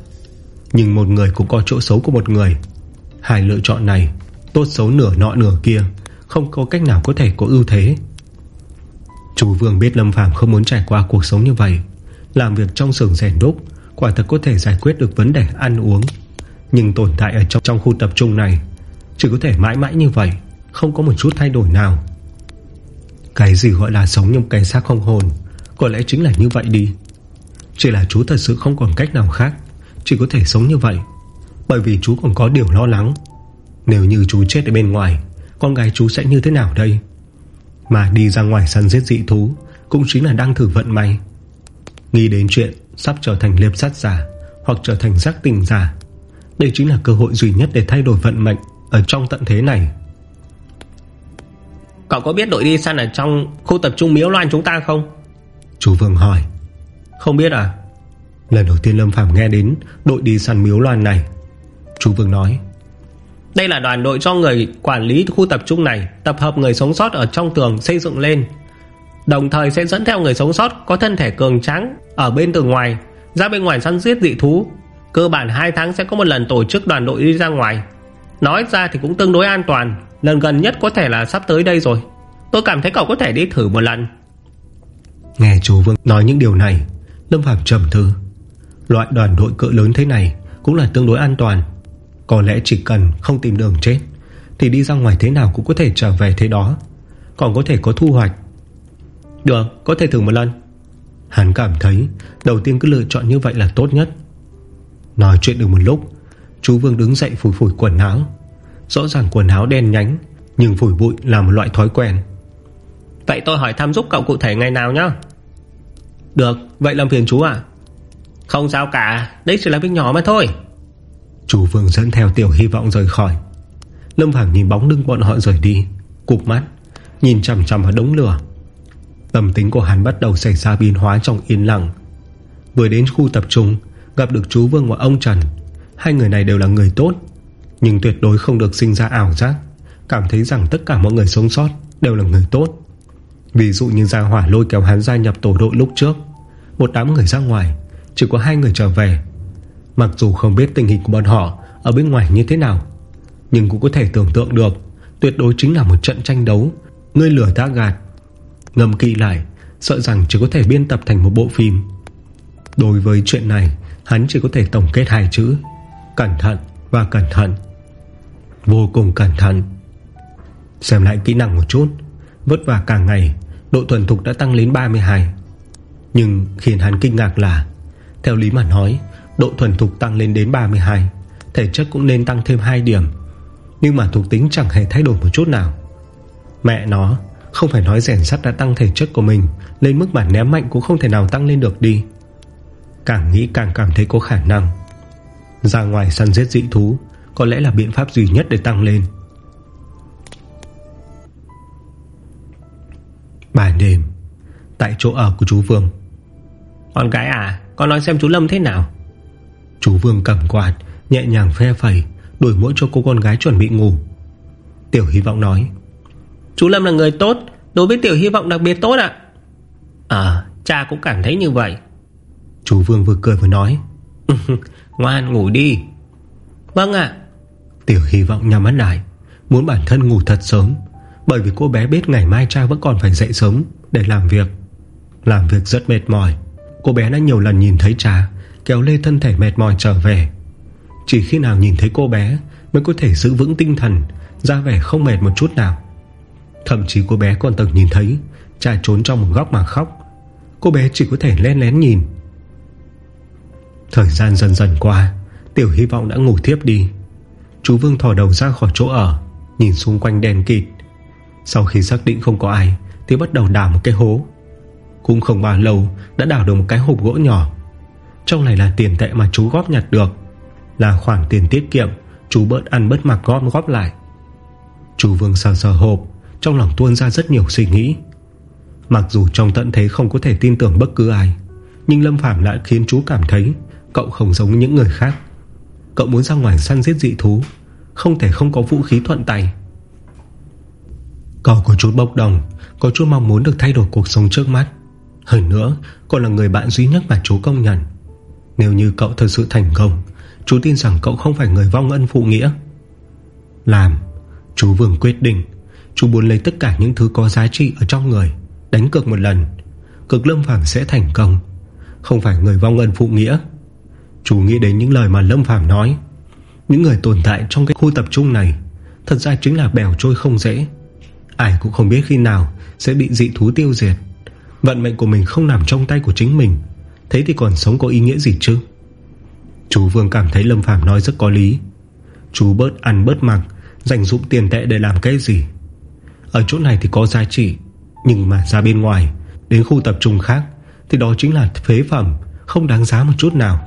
Nhưng một người cũng có chỗ xấu của một người. Hai lựa chọn này Tốt xấu nửa nọ nửa kia không có cách nào có thể có ưu thế. Chú Vương biết Lâm Phàm không muốn trải qua cuộc sống như vậy. Làm việc trong xưởng rèn đúc Quả thật có thể giải quyết được vấn đề ăn uống. Nhưng tồn tại ở trong, trong khu tập trung này Chỉ có thể mãi mãi như vậy Không có một chút thay đổi nào. Cái gì gọi là sống như một cái xác không hồn Có lẽ chính là như vậy đi. Chỉ là chú thật sự không còn cách nào khác Chỉ có thể sống như vậy. Bởi vì chú còn có điều lo lắng. Nếu như chú chết ở bên ngoài con gái chú sẽ như thế nào đây? Mà đi ra ngoài săn giết dị thú Cũng chính là đang thử vận may. Nghĩ đến chuyện Sắp trở thành liệp sát giả Hoặc trở thành giác tình giả Đây chính là cơ hội duy nhất để thay đổi vận mệnh Ở trong tận thế này. Cậu có biết đội đi săn ở trong khu tập trung miếu loan chúng ta không? Chú Vương hỏi. Không biết à? Lần đầu tiên Lâm Phàm nghe đến Đội đi săn miếu loan này Chú Vương nói đây là đoàn đội cho người quản lý khu tập trung này Tập hợp người sống sót ở trong tường xây dựng lên. Đồng thời sẽ dẫn theo người sống sót Có thân thể cường tráng Ở bên từ ngoài, Ra bên ngoài săn giết dị thú. Cơ bản 2 tháng sẽ có một lần tổ chức đoàn đội đi ra ngoài. Nói ra thì cũng tương đối an toàn, Lần gần nhất có thể là sắp tới đây rồi. Tôi cảm thấy cậu có thể đi thử một lần. Nghe chú Vương nói những điều này, Lâm Phạm trầm thư Loại đoàn đội cỡ lớn thế này Cũng là tương đối an toàn. Có lẽ chỉ cần không tìm đường chết Thì đi ra ngoài thế nào cũng có thể trở về thế đó. Còn có thể có thu hoạch. Được có thể thử một lần. Hắn cảm thấy Đầu tiên cứ lựa chọn như vậy là tốt nhất. Nói chuyện được một lúc Chú Vương đứng dậy phủi phủi quần áo. Rõ ràng quần áo đen nhánh Nhưng phủi bụi là một loại thói quen. Vậy tôi hỏi thăm giúp cậu cụ thể ngày nào nhá. Được Vậy làm phiền chú à Không sao cả Đấy chỉ là việc nhỏ mà thôi Chú Vương dẫn theo tiểu hy vọng rời khỏi. Lâm Phàm nhìn bóng lưng bọn họ rời đi, Cục mắt, Nhìn chằm chằm vào đống lửa. Tâm tính của hắn bắt đầu xảy ra biến hóa trong yên lặng. Vừa đến khu tập trung, Gặp được chú Vương và ông Trần. Hai người này đều là người tốt, Nhưng tuyệt đối không được sinh ra ảo giác, Cảm thấy rằng tất cả mọi người sống sót Đều là người tốt. Ví dụ như Gia Hỏa lôi kéo hắn gia nhập tổ đội lúc trước, Một đám người ra ngoài, Chỉ có hai người trở về Mặc dù không biết tình hình của bọn họ Ở bên ngoài như thế nào, Nhưng cũng có thể tưởng tượng được, Tuyệt đối chính là một trận tranh đấu. Ngươi lửa ta gạt. Ngầm kỹ lại, Sợ rằng chỉ có thể biên tập thành một bộ phim. Đối với chuyện này, Hắn chỉ có thể tổng kết hai chữ, Cẩn thận và cẩn thận. Vô cùng cẩn thận. Xem lại kỹ năng một chút, Vất vả cả ngày, Độ thuần thục đã tăng lên 32 Nhưng khiến hắn kinh ngạc là, Theo lý mà nói Độ thuần thục tăng lên đến 32 Thể chất cũng nên tăng thêm 2 điểm. Nhưng mà thuộc tính chẳng hề thay đổi một chút nào. Mẹ nó, Không phải nói rèn sắt đã tăng thể chất của mình, Lên mức bản ném mạnh cũng không thể nào tăng lên được đi. Càng nghĩ càng cảm thấy có khả năng. Ra ngoài săn giết dị thú, Có lẽ là biện pháp duy nhất để tăng lên. Bản đêm, Tại chỗ ở của chú Vương. Con gái à Con nói xem chú Lâm thế nào? Chú Vương cầm quạt Nhẹ nhàng phe phẩy Đổi mỗi cho cô con gái chuẩn bị ngủ. Tiểu Hy vọng nói Chú Lâm là người tốt Đối với Tiểu Hy vọng đặc biệt tốt ạ. À cha cũng cảm thấy như vậy. Chú Vương vừa cười vừa nói Ngoan ngủ đi. Vâng ạ. Tiểu Hy vọng nhắm mắt lại Muốn bản thân ngủ thật sớm Bởi vì cô bé biết ngày mai cha vẫn còn phải dậy sớm Để làm việc. Làm việc rất mệt mỏi Cô bé đã nhiều lần nhìn thấy cha Kéo lê thân thể mệt mỏi trở về. Chỉ khi nào nhìn thấy cô bé Mới có thể giữ vững tinh thần, Ra vẻ không mệt một chút nào. Thậm chí cô bé còn từng nhìn thấy Cha trốn trong một góc mà khóc. Cô bé chỉ có thể len lén nhìn. Thời gian dần dần qua, Tiểu hy vọng đã ngủ thiếp đi. Chú Vương thò đầu ra khỏi chỗ ở, Nhìn xung quanh đèn kịt. Sau khi xác định không có ai, Thì bắt đầu đào một cái hố. Cũng không bao lâu, đã đào được một cái hộp gỗ nhỏ. Trong này là tiền tệ mà chú góp nhặt được, Là khoản tiền tiết kiệm, Chú bớt ăn bớt mặc góp góp lại. Chú Vương sờ sờ hộp, Trong lòng tuôn ra rất nhiều suy nghĩ. Mặc dù trong tận thế không có thể tin tưởng bất cứ ai, Nhưng Lâm Phàm lại khiến chú cảm thấy Cậu không giống những người khác. Cậu muốn ra ngoài săn giết dị thú, Không thể không có vũ khí thuận tay. Cậu có chút bốc đồng, Có chút mong muốn được thay đổi cuộc sống trước mắt. Hơn nữa Còn là người bạn duy nhất mà chú công nhận. Nếu như cậu thật sự thành công, Chú tin rằng cậu không phải người vong ân phụ nghĩa. Làm, Chú Vương quyết định, Chú muốn lấy tất cả những thứ có giá trị ở trong người, Đánh cược một lần. Cực Lâm Phàm sẽ thành công, Không phải người vong ân phụ nghĩa. Chú nghĩ đến những lời mà Lâm Phàm nói. Những người tồn tại trong cái khu tập trung này, Thật ra chính là bèo trôi không dễ Ai cũng không biết khi nào Sẽ bị dị thú tiêu diệt. Vận mệnh của mình không nằm trong tay của chính mình. Thế thì còn sống có ý nghĩa gì chứ? Chú Vương cảm thấy Lâm Phàm nói rất có lý. Chú bớt ăn bớt mặc, Dành dụng tiền tệ để làm cái gì? Ở chỗ này thì có giá trị, Nhưng mà ra bên ngoài, Đến khu tập trung khác, Thì đó chính là phế phẩm, Không đáng giá một chút nào.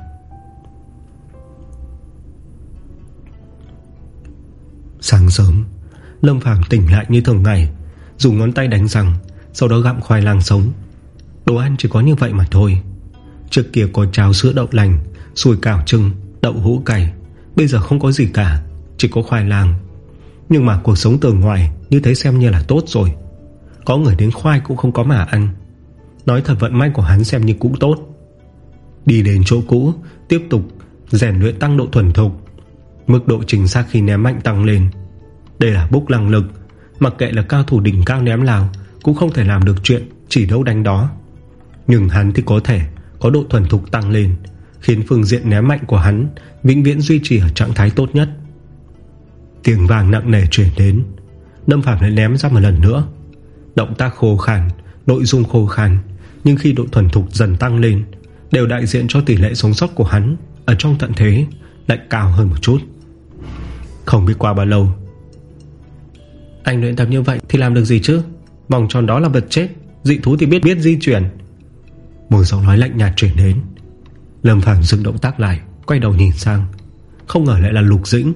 Sáng sớm, Lâm Phàm tỉnh lại như thường ngày, Dùng ngón tay đánh răng, Sau đó gặm khoai lang sống. Đồ ăn chỉ có như vậy mà thôi. Trước kia có cháo sữa đậu lành Sùi cảo trưng, đậu hũ cày Bây giờ không có gì cả Chỉ có khoai lang. Nhưng mà cuộc sống từ ngoài Như thế xem như là tốt rồi. Có người đến khoai cũng không có mà ăn. Nói thật vận may của hắn xem như cũng tốt. Đi đến chỗ cũ Tiếp tục rèn luyện tăng độ thuần thục. Mức độ chính xác khi ném mạnh tăng lên. Đây là bốc năng lực Mặc kệ là cao thủ đỉnh cao ném nào Cũng không thể làm được chuyện chỉ đấu đánh đó. Nhưng hắn thì có thể. Có độ thuần thục tăng lên, Khiến phương diện ném mạnh của hắn Vĩnh viễn duy trì ở trạng thái tốt nhất. Tiếng vàng nặng nề chuyển đến, Lâm Phạm lại ném ra một lần nữa. Động tác khô khàn Nội dung khô khàn Nhưng khi độ thuần thục dần tăng lên, Đều đại diện cho tỷ lệ sống sót của hắn Ở trong tận thế lại cao hơn một chút. Không biết qua bao lâu, Anh luyện tập như vậy Thì làm được gì chứ? Vòng tròn đó là vật chết, Dị thú thì biết biết di chuyển. Một giọng nói lạnh nhạt chuyển đến. Lâm Phàm dừng động tác lại, Quay đầu nhìn sang. Không ngờ lại là Lục Dĩnh.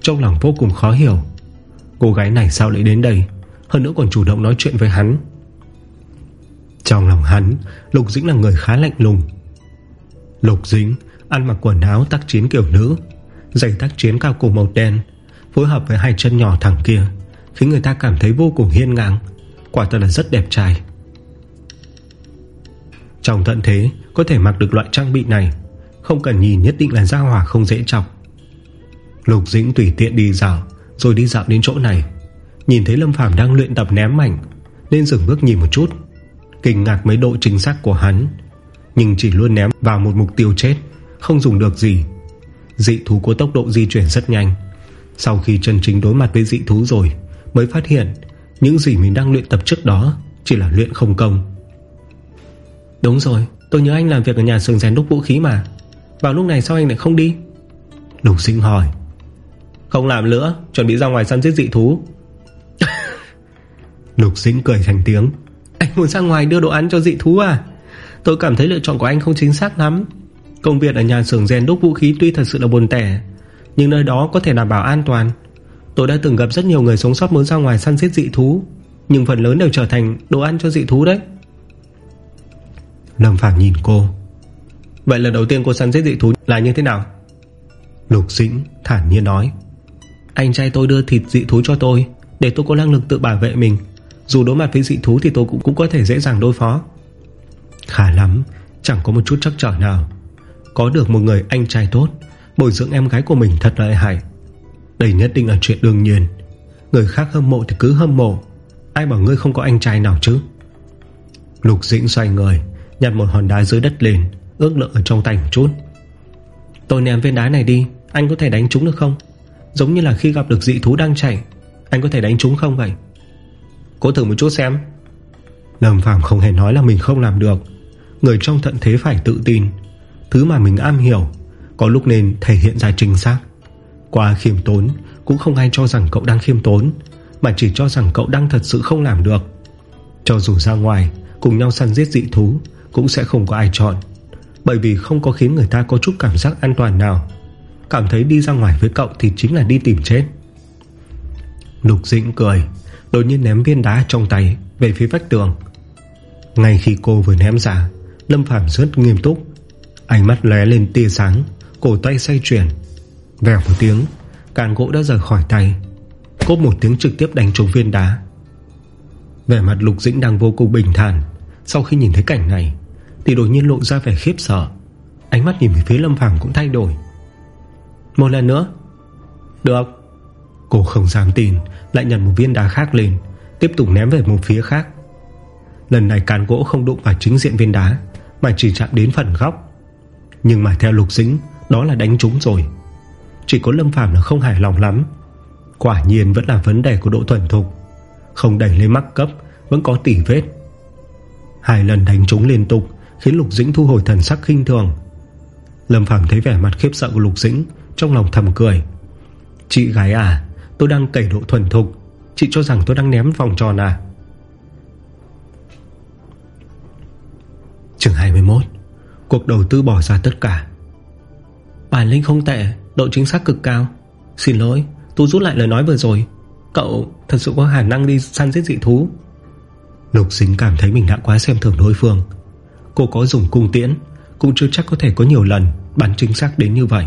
Trong lòng vô cùng khó hiểu. Cô gái này sao lại đến đây? Hơn nữa còn chủ động nói chuyện với hắn. Trong lòng hắn, Lục Dĩnh là người khá lạnh lùng. Lục Dĩnh Ăn mặc quần áo tác chiến kiểu nữ, Giày tác chiến cao cổ màu đen, Phối hợp với hai chân nhỏ thẳng kia, Khiến người ta cảm thấy vô cùng hiên ngang. Quả thật là rất đẹp trai. Trong tận thế, Có thể mặc được loại trang bị này, Không cần nhìn nhất định là ra hỏa không dễ chọc. Lục Dĩnh tùy tiện đi dạo, Rồi đi dạo đến chỗ này. Nhìn thấy Lâm Phàm đang luyện tập ném mảnh, Nên dừng bước nhìn một chút. Kinh ngạc mấy độ chính xác của hắn, Nhưng chỉ luôn ném vào một mục tiêu chết, Không dùng được gì. Dị thú có tốc độ di chuyển rất nhanh. Sau khi chân chính đối mặt với dị thú rồi, Mới phát hiện Những gì mình đang luyện tập trước đó Chỉ là luyện không công. Đúng rồi tôi nhớ anh làm việc ở nhà xưởng rèn đúc vũ khí mà. Vào lúc này sao anh lại không đi? Lục sinh hỏi. Không làm nữa Chuẩn bị ra ngoài săn giết dị thú. Lục sinh cười thành tiếng. Anh muốn ra ngoài đưa đồ ăn cho dị thú à? Tôi cảm thấy lựa chọn của anh không chính xác lắm. Công việc ở nhà xưởng rèn đúc vũ khí Tuy thật sự là buồn tẻ Nhưng nơi đó có thể đảm bảo an toàn. Tôi đã từng gặp rất nhiều người sống sót muốn ra ngoài săn giết dị thú Nhưng phần lớn đều trở thành đồ ăn cho dị thú đấy Lâm Phàm nhìn cô. Vậy lần đầu tiên cô săn giết dị thú là như thế nào? Lục dĩnh thản nhiên nói. Anh trai tôi đưa thịt dị thú cho tôi Để tôi có năng lực tự bảo vệ mình. Dù đối mặt với dị thú thì tôi cũng, cũng có thể dễ dàng đối phó. Khá lắm Chẳng có một chút chắc trở nào. Có được một người anh trai tốt Bồi dưỡng em gái của mình thật lợi hại. Đây nhất định là chuyện đương nhiên. Người khác hâm mộ thì cứ hâm mộ. Ai bảo ngươi không có anh trai nào chứ? Lục dĩnh xoay người Nhặt một hòn đá dưới đất lên, Ước lượng ở trong tay một chút. Tôi ném viên đá này đi, Anh có thể đánh chúng được không? Giống như là khi gặp được dị thú đang chạy, Anh có thể đánh chúng không vậy? Cố thử một chút xem. Lâm Phàm không hề nói là mình không làm được. Người trong thận thế phải tự tin. Thứ mà mình am hiểu, Có lúc nên thể hiện ra chính xác. Qua khiêm tốn, Cũng không ai cho rằng cậu đang khiêm tốn, Mà chỉ cho rằng cậu đang thật sự không làm được. Cho dù ra ngoài, Cùng nhau săn giết dị thú cũng sẽ không có ai chọn, Bởi vì không có khiến người ta có chút cảm giác an toàn nào. Cảm thấy đi ra ngoài với cậu Thì chính là đi tìm chết. Lục dĩnh cười, Đột nhiên ném viên đá trong tay Về phía vách tường. Ngay khi cô vừa ném ra, Lâm Phàm rất nghiêm túc, Ánh mắt lé lên tia sáng, Cổ tay xoay chuyển, Vèo một tiếng Càn gỗ đã rời khỏi tay. Cốp một tiếng trực tiếp đánh trúng viên đá. Vẻ mặt Lục Dĩnh đang vô cùng bình thản, Sau khi nhìn thấy cảnh này thì đột nhiên lộ ra vẻ khiếp sợ. Ánh mắt nhìn về phía Lâm Phàm cũng thay đổi. Một lần nữa. Được. Cô không dám tin, Lại nhận một viên đá khác lên, Tiếp tục ném về một phía khác. Lần này cán gỗ không đụng vào chính diện viên đá, Mà chỉ chạm đến phần góc. Nhưng mà theo lục dính Đó là đánh trúng rồi. Chỉ có Lâm Phàm là không hài lòng lắm. Quả nhiên vẫn là vấn đề của độ thuần thục. Không đẩy lên mắc cấp, Vẫn có tỉ vết. Hai lần đánh trúng liên tục Khiến Lục Dĩnh thu hồi thần sắc khinh thường. Lâm Phàm thấy vẻ mặt khiếp sợ của Lục Dĩnh Trong lòng thầm cười. Chị gái à Tôi đang cẩy độ thuần thục Chị cho rằng tôi đang ném vòng tròn à? Trường 21 Cuộc đầu tư bỏ ra tất cả. Bản linh không tệ Độ chính xác cực cao. Xin lỗi tôi rút lại lời nói vừa rồi. Cậu thật sự có khả năng đi săn giết dị thú. Lục dính cảm thấy mình đã quá xem thường đối phương Cô có dùng cung tiễn, Cũng chưa chắc có thể có nhiều lần Bắn chính xác đến như vậy.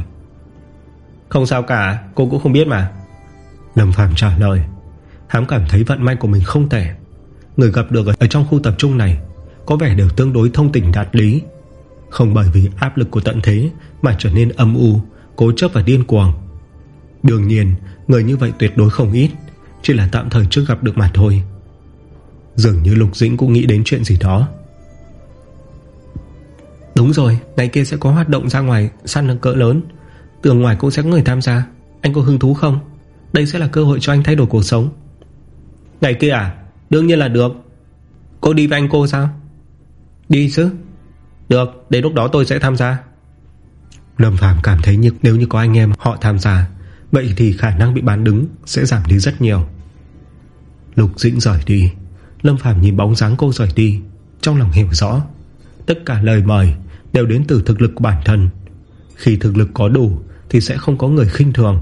Không sao cả, Cô cũng không biết mà. Lâm Phàm trả lời hám cảm thấy vận may của mình không tệ. Người gặp được ở trong khu tập trung này, Có vẻ đều tương đối thông tình đạt lý. Không bởi vì áp lực của tận thế Mà trở nên âm u, Cố chấp và điên cuồng. Đương nhiên, người như vậy tuyệt đối không ít, Chỉ là tạm thời chưa gặp được mà thôi. Dường như Lục Dĩnh cũng nghĩ đến chuyện gì đó. Đúng rồi, Ngày kia sẽ có hoạt động ra ngoài Săn nâng cỡ lớn. Tường ngoài cũng sẽ có người tham gia. Anh có hứng thú không? Đây sẽ là cơ hội cho anh thay đổi cuộc sống. Ngày kia à? Đương nhiên là được. Cô đi với anh cô sao? Đi chứ. Được, đến lúc đó tôi sẽ tham gia. Lâm Phàm cảm thấy như nếu như có anh em họ tham gia, Vậy thì khả năng bị bán đứng Sẽ giảm đi rất nhiều. Lục Dĩnh rời đi. Lâm Phàm nhìn bóng dáng cô rời đi, Trong lòng hiểu rõ. Tất cả lời mời đều đến từ thực lực của bản thân. Khi thực lực có đủ Thì sẽ không có người khinh thường.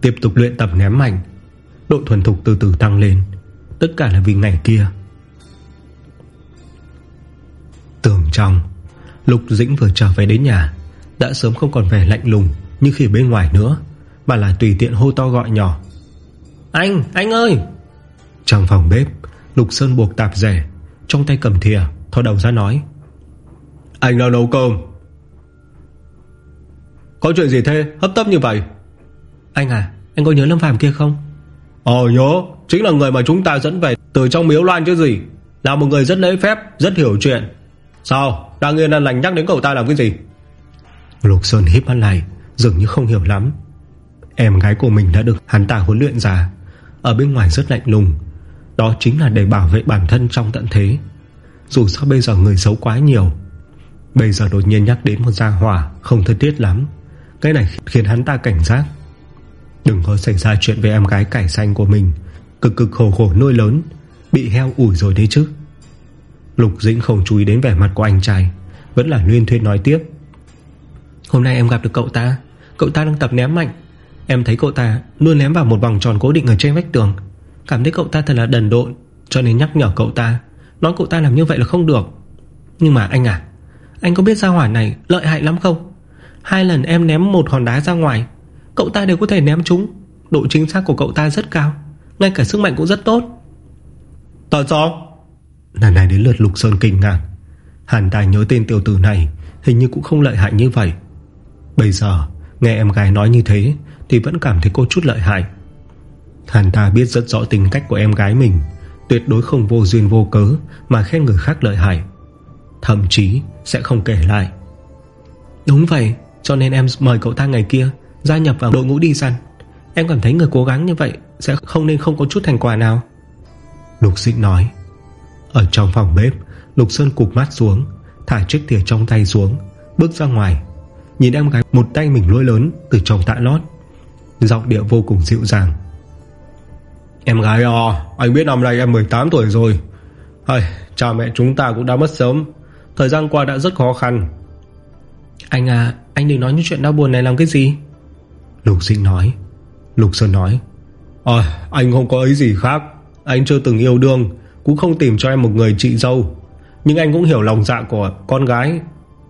Tiếp tục luyện tập ném mạnh Độ thuần thục từ từ tăng lên Tất cả là vì ngày kia. Tường trong Lục Dĩnh vừa trở về đến nhà Đã sớm không còn vẻ lạnh lùng Như khi bên ngoài nữa Mà là tùy tiện hô to gọi nhỏ. Anh, anh ơi! Trong phòng bếp Lục Sơn buộc tạp rẻ Trong tay cầm thìa Thò đầu ra nói. Anh đang nấu cơm. Có chuyện gì thế? Hấp tấp như vậy. Anh à Anh có nhớ Lâm Phàm kia không? Ờ nhớ. Chính là người mà chúng ta dẫn về Từ trong miếu loan chứ gì. Là một người rất lễ phép Rất hiểu chuyện. Sao? Đang yên đang lành nhắc đến cậu ta làm cái gì? Lục Sơn híp mắt lại Dường như không hiểu lắm. Em gái của mình đã được hắn ta huấn luyện ra. Ở bên ngoài rất lạnh lùng. Đó chính là để bảo vệ bản thân trong tận thế. Dù sao bây giờ người xấu quá nhiều Bây giờ đột nhiên nhắc đến một gia hỏa Không thân thiết lắm. Cái này khiến hắn ta cảnh giác. Đừng có xảy ra chuyện với em gái cải xanh của mình. Cực cực khổ khổ nuôi lớn. Bị heo ủi rồi đấy chứ. Lục Dĩnh không chú ý đến vẻ mặt của anh trai. Vẫn là Nguyên Thuyên nói tiếp. Hôm nay em gặp được cậu ta. Cậu ta đang tập ném mạnh. Em thấy cậu ta luôn ném vào một vòng tròn cố định ở trên vách tường. Cảm thấy cậu ta thật là đần độn, Cho nên nhắc nhở cậu ta. Nói cậu ta làm như vậy là không được. Nhưng mà anh à anh có biết ra hỏa này lợi hại lắm không? Hai lần em ném một hòn đá ra ngoài, Cậu ta đều có thể ném chúng. Độ chính xác của cậu ta rất cao, Ngay cả sức mạnh cũng rất tốt. Tại sao Lần này đến lượt Lục Sơn kinh ngạc. Hàn Tài nhớ tên tiểu tử này, Hình như cũng không lợi hại như vậy. Bây giờ, nghe em gái nói như thế, Thì vẫn cảm thấy cô chút lợi hại. Hàn ta biết rất rõ tính cách của em gái mình, Tuyệt đối không vô duyên vô cớ Mà khen người khác lợi hại. Thậm chí sẽ không kể lại. Đúng vậy Cho nên em mời cậu ta ngày kia Gia nhập vào đội ngũ đi săn. Em cảm thấy người cố gắng như vậy Sẽ không nên không có chút thành quả nào. Lục Dĩnh nói. Ở trong phòng bếp Lục Sơn cục mắt xuống Thả chiếc thìa trong tay xuống Bước ra ngoài. Nhìn em gái một tay mình lôi lớn Từ trong tạ lót. Giọng địa vô cùng dịu dàng. Em gái à Anh biết năm nay em 18 tuổi rồi. Ai, Cha mẹ chúng ta cũng đã mất sớm. Thời gian qua đã rất khó khăn. Anh à Anh đừng nói những chuyện đau buồn này làm cái gì? Lục Sinh nói. Lục Sơn nói. À anh không có ý gì khác. Anh chưa từng yêu đương Cũng không tìm cho em một người chị dâu. Nhưng anh cũng hiểu lòng dạ của con gái.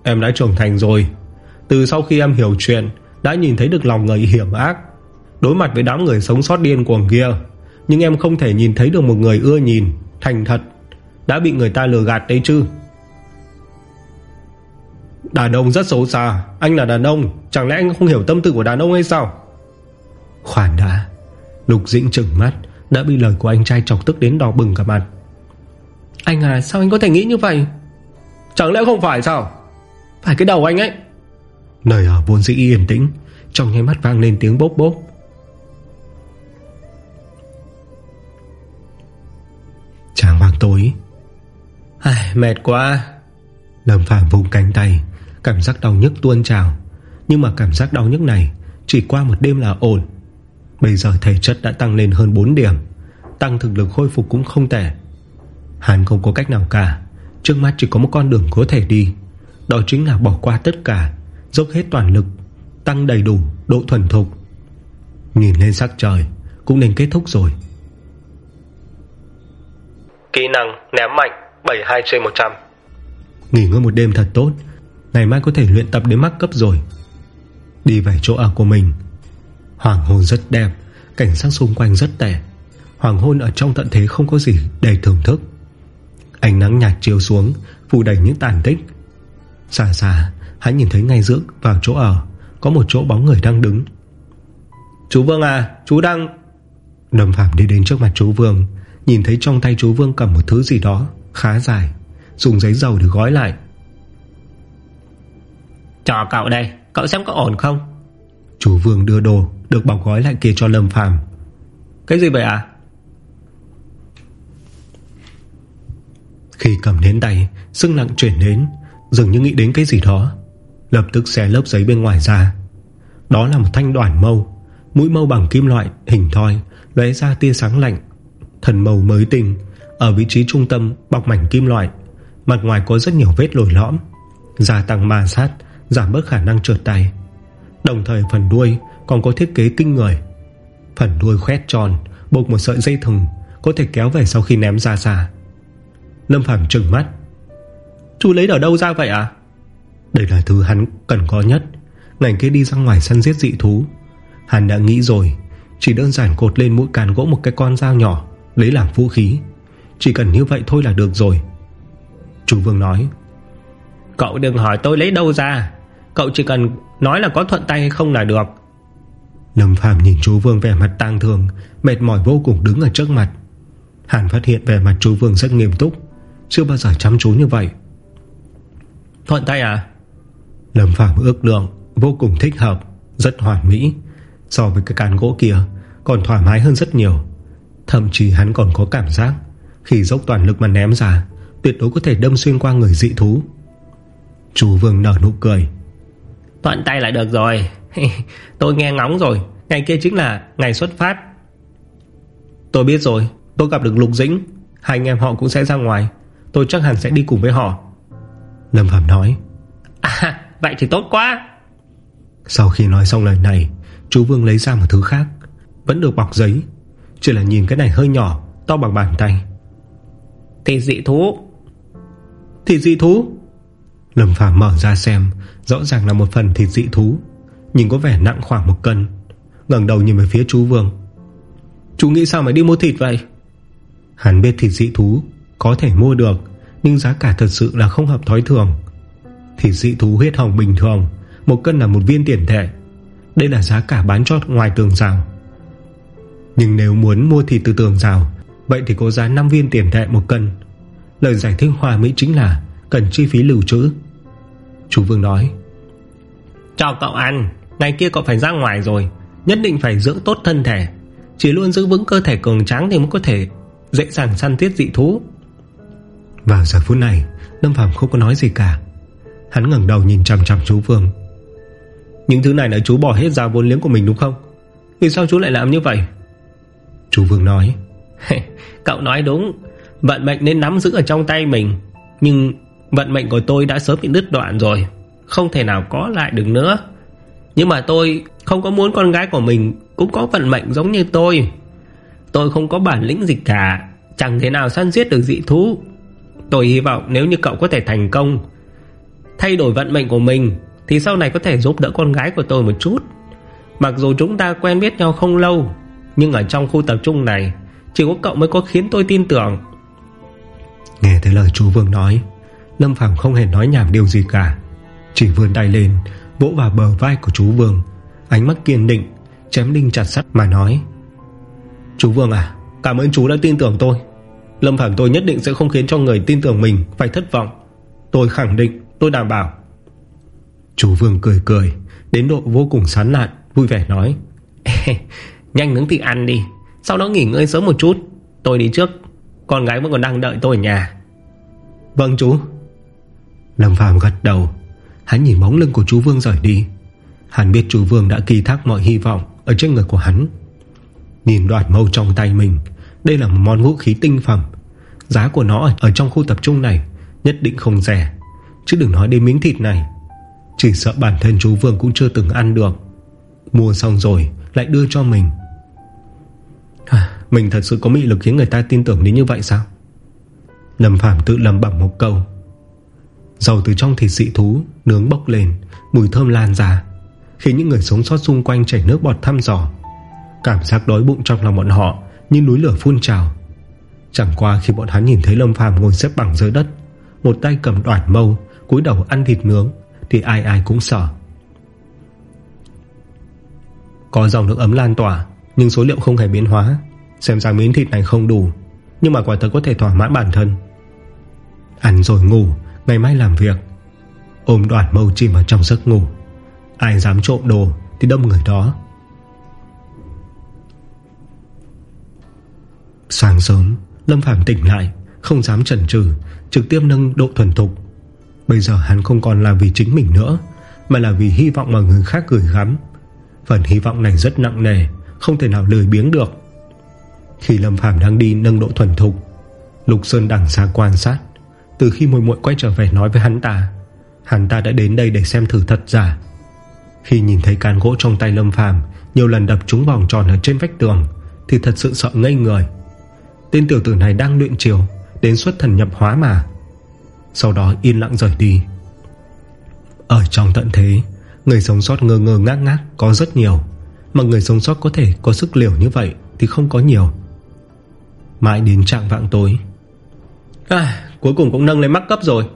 Em đã trưởng thành rồi. Từ sau khi em hiểu chuyện Đã nhìn thấy được lòng người hiểm ác. Đối mặt với đám người sống sót điên cuồng kia Nhưng em không thể nhìn thấy được một người ưa nhìn Thành thật. Đã bị người ta lừa gạt đấy chứ Đàn ông rất xấu xa. Anh là đàn ông. Chẳng lẽ anh không hiểu tâm tư của đàn ông hay sao? Khoản đã. Lục Dĩnh trừng mắt Đã bị lời của anh trai chọc tức đến đỏ bừng cả mặt. Anh à sao anh có thể nghĩ như vậy? Chẳng lẽ không phải sao? Phải cái đầu anh ấy. Nơi ở vốn dĩ yên tĩnh Trong nháy mắt vang lên tiếng bốp bốp. Tràng vàng tối. Ai, Mệt quá. Lâm Phạm vùng cánh tay Cảm giác đau nhức tuôn trào. Nhưng mà cảm giác đau nhức này Chỉ qua một đêm là ổn. Bây giờ thể chất đã tăng lên hơn 4 điểm Tăng thực lực khôi phục cũng không tệ. Hắn không có cách nào cả Trước mắt chỉ có một con đường có thể đi. Đó chính là bỏ qua tất cả Dốc hết toàn lực Tăng đầy đủ độ thuần thục. Nhìn lên sắc trời Cũng nên kết thúc rồi. Kỹ năng ném mạnh 72 trên 100 Nghỉ ngơi một đêm thật tốt Ngày mai có thể luyện tập đến mắc cấp rồi. Đi về chỗ ở của mình. Hoàng hôn rất đẹp, Cảnh sát xung quanh rất tẻ Hoàng hôn ở trong tận thế không có gì để thưởng thức. Ánh nắng nhạt chiếu xuống, Phủ đầy những tàn tích. Xa xa hắn nhìn thấy ngay giữa vào chỗ ở, Có một chỗ bóng người đang đứng. Chú Vương à Chú đang đầm Phạm đi đến trước mặt chú Vương, Nhìn thấy trong tay chú Vương cầm một thứ gì đó, Khá dài. Dùng giấy dầu để gói lại. Cho cậu đây Cậu xem có ổn không? Chú Vương đưa đồ Được bọc gói lại kia cho Lâm Phàm. Cái gì vậy à Khi cầm đến tay Sưng lặng chuyển đến Dường như nghĩ đến cái gì đó. Lập tức xé lớp giấy bên ngoài ra. Đó là một thanh đoàn mâu. Mũi mâu bằng kim loại hình thoi lóe ra tia sáng lạnh. Thần màu mới tinh Ở vị trí trung tâm bọc mảnh kim loại. Mặt ngoài có rất nhiều vết lồi lõm. Gia tăng ma sát Giảm bớt khả năng trượt tay. Đồng thời phần đuôi còn có thiết kế kinh người. Phần đuôi khoét tròn, Buộc một sợi dây thừng Có thể kéo về sau khi ném ra xa. Lâm Phàm trừng mắt. Chú lấy ở đâu ra vậy à Đây là thứ hắn cần có nhất. Ngành kia đi ra ngoài săn giết dị thú. Hắn đã nghĩ rồi, Chỉ đơn giản cột lên mũi càn gỗ một cái con dao nhỏ, Lấy làm vũ khí. Chỉ cần như vậy thôi là được rồi. Chú Vương nói, Cậu đừng hỏi tôi lấy đâu ra. Cậu chỉ cần nói là có thuận tay hay không là được. Lâm Phàm nhìn chú Vương vẻ mặt tang thường Mệt mỏi vô cùng đứng ở trước mặt. Hàn phát hiện vẻ mặt chú Vương rất nghiêm túc Chưa bao giờ chăm chú như vậy. Thuận tay à? Lâm Phàm ước lượng Vô cùng thích hợp Rất hoàn mỹ. So với cái cán gỗ kia Còn thoải mái hơn rất nhiều. Thậm chí hắn còn có cảm giác Khi dốc toàn lực mà ném ra Tuyệt đối có thể đâm xuyên qua người dị thú. Chú Vương nở nụ cười Thuận tay lại được rồi. Tôi nghe ngóng rồi. Ngày kia chính là ngày xuất phát. Tôi biết rồi. Tôi gặp được Lục Dĩnh. Hai anh em họ cũng sẽ ra ngoài. Tôi chắc hẳn sẽ đi cùng với họ. Lâm Phạm nói. À vậy thì tốt quá. Sau khi nói xong lời này Chú Vương lấy ra một thứ khác. Vẫn được bọc giấy. Chỉ là nhìn cái này hơi nhỏ To bằng bàn tay. Thịt dị thú. Thịt dị thú Lâm Phàm mở ra xem, Rõ ràng là một phần thịt dị thú, Nhìn có vẻ nặng khoảng một cân. Ngẩng đầu nhìn về phía chú Vương. Chú nghĩ sao mà đi mua thịt vậy? Hắn biết thịt dị thú Có thể mua được, Nhưng giá cả thật sự là không hợp thói thường. Thịt dị thú huyết hồng bình thường, Một cân là một viên tiền tệ. Đây là giá cả bán cho ngoài tường rào. Nhưng nếu muốn mua thịt từ tường rào, Vậy thì có giá 5 viên tiền tệ một cân. Lời giải thích hòa mỹ chính là Cần chi phí lưu trữ. Chú Vương nói. Cho cậu ăn Ngày kia cậu phải ra ngoài rồi Nhất định phải dưỡng tốt thân thể. Chỉ luôn giữ vững cơ thể cường tráng Thì mới có thể dễ dàng săn tiết dị thú. Vào giờ phút này Lâm Phàm không có nói gì cả. Hắn ngẩng đầu nhìn chằm chằm chú Vương. Những thứ này là chú bỏ hết ra vốn liếng của mình đúng không? Vì sao chú lại làm như vậy? Chú Vương nói. Cậu nói đúng Vận mệnh nên nắm giữ ở trong tay mình Nhưng vận mệnh của tôi đã sớm bị đứt đoạn rồi, Không thể nào có lại được nữa. Nhưng mà tôi không có muốn con gái của mình Cũng có vận mệnh giống như tôi. Tôi không có bản lĩnh gì cả, Chẳng thể nào săn giết được dị thú. Tôi hy vọng nếu như cậu có thể thành công, Thay đổi vận mệnh của mình, Thì sau này có thể giúp đỡ con gái của tôi một chút. Mặc dù chúng ta quen biết nhau không lâu, Nhưng ở trong khu tập trung này, Chỉ có cậu mới có khiến tôi tin tưởng. Nghe thấy lời chú Vương nói Lâm Phàm không hề nói nhảm điều gì cả. Chỉ vươn tay lên, Vỗ vào bờ vai của chú Vương. Ánh mắt kiên định, Chém đinh chặt sắt mà nói, Chú Vương à Cảm ơn chú đã tin tưởng tôi. Lâm Phạm tôi nhất định sẽ không khiến cho người tin tưởng mình Phải thất vọng. Tôi khẳng định, tôi đảm bảo. Chú Vương cười cười, Đến độ vô cùng sán lạn, Vui vẻ nói Nhanh nướng thịt ăn đi, Sau đó nghỉ ngơi sớm một chút. Tôi đi trước, Con gái vẫn còn đang đợi tôi ở nhà. Vâng chú. Lâm Phàm gật đầu. Hắn nhìn bóng lưng của chú Vương rời đi. Hắn biết chú Vương đã kỳ thác mọi hy vọng Ở trên người của hắn. Nhìn đoạt mâu trong tay mình Đây là một món vũ khí tinh phẩm. Giá của nó ở trong khu tập trung này Nhất định không rẻ Chứ đừng nói đến miếng thịt này. Chỉ sợ bản thân chú Vương cũng chưa từng ăn được. Mua xong rồi Lại đưa cho mình. À, Mình thật sự có mị lực khiến người ta tin tưởng đến như vậy sao? Lâm phạm tự lầm bẩm một câu. Dầu từ trong thịt dị thú, Nướng bốc lên, Mùi thơm lan ra, khiến những người sống sót xung quanh chảy nước bọt thăm dò. Cảm giác đói bụng trong lòng bọn họ Như núi lửa phun trào. Chẳng qua khi bọn hắn nhìn thấy Lâm Phàm ngồi xếp bằng dưới đất, Một tay cầm đoản mâu, cúi đầu ăn thịt nướng, Thì ai ai cũng sợ. Có dòng nước ấm lan tỏa, Nhưng số liệu không hề biến hóa. Xem ra miếng thịt này không đủ, Nhưng mà quả thật có thể thỏa mãn bản thân. Ăn rồi ngủ Ngày mai làm việc. Ôm đoàn mâu chim vào trong giấc ngủ. Ai dám trộm đồ thì đâm người đó. Sáng sớm, Lâm Phàm tỉnh lại, Không dám chần chừ, Trực tiếp nâng độ thuần thục. Bây giờ hắn không còn là vì chính mình nữa, Mà là vì hy vọng mà người khác gửi gắm. Phần hy vọng này rất nặng nề, Không thể nào lười biếng được. Khi Lâm Phàm đang đi nâng độ thuần thục, Lục Sơn đằng xa quan sát từ khi mùi muội quay trở về nói với hắn ta Hắn ta đã đến đây để xem thử thật giả. Khi nhìn thấy can gỗ trong tay Lâm Phàm Nhiều lần đập trúng vòng tròn ở trên vách tường Thì thật sự sợ ngây người. Tên tiểu tử này đang luyện chiều Đến xuất thần nhập hóa mà. Sau đó yên lặng rời đi. Ở trong tận thế Người sống sót ngơ ngơ ngác ngác Có rất nhiều Mà người sống sót có thể có sức liều như vậy Thì không có nhiều. Mãi đến trạng vạng tối à, Cuối cùng cũng nâng lên mắc cấp rồi.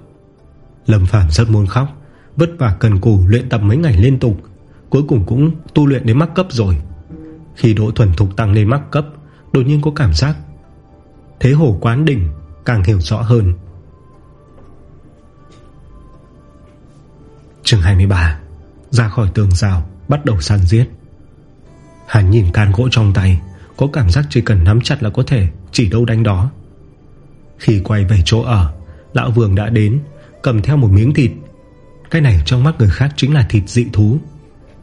Lâm Phàm rất muốn khóc, Vất vả cần cù luyện tập mấy ngày liên tục, Cuối cùng cũng tu luyện đến mắc cấp rồi. Khi độ thuần thục tăng lên mắc cấp, Đột nhiên có cảm giác Thế hổ quán đỉnh Càng hiểu rõ hơn. Chương 23 Ra khỏi tường rào, Bắt đầu săn giết. Hắn nhìn can gỗ trong tay, Có cảm giác chỉ cần nắm chặt là có thể, Chỉ đâu đánh đó. Khi quay về chỗ ở, Lão Vương đã đến, Cầm theo một miếng thịt. Cái này trong mắt người khác chính là thịt dị thú.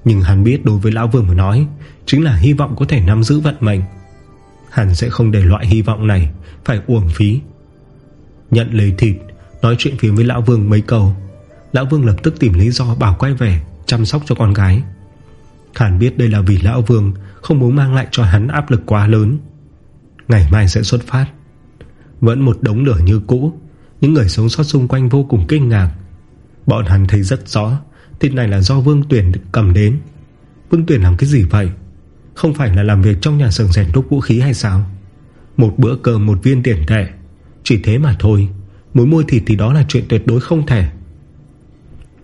Nhưng hắn biết đối với Lão Vương mà nói, Chính là hy vọng có thể nắm giữ vận mệnh. Hắn sẽ không để loại hy vọng này Phải uổng phí. Nhận lấy thịt, Nói chuyện phía với Lão Vương mấy câu. Lão Vương lập tức tìm lý do bảo quay về, Chăm sóc cho con gái. Hắn biết đây là vì Lão Vương Không muốn mang lại cho hắn áp lực quá lớn. Ngày mai sẽ xuất phát. Vẫn một đống lửa như cũ. Những người sống sót xung quanh vô cùng kinh ngạc. Bọn hắn thấy rất rõ, Thịt này là do Vương Tuyển cầm đến. Vương Tuyển làm cái gì vậy? Không phải là làm việc trong nhà xưởng rèn đúc vũ khí hay sao? Một bữa cơm một viên tiền tệ. Chỉ thế mà thôi, Muốn mua thịt thì đó là chuyện tuyệt đối không thể.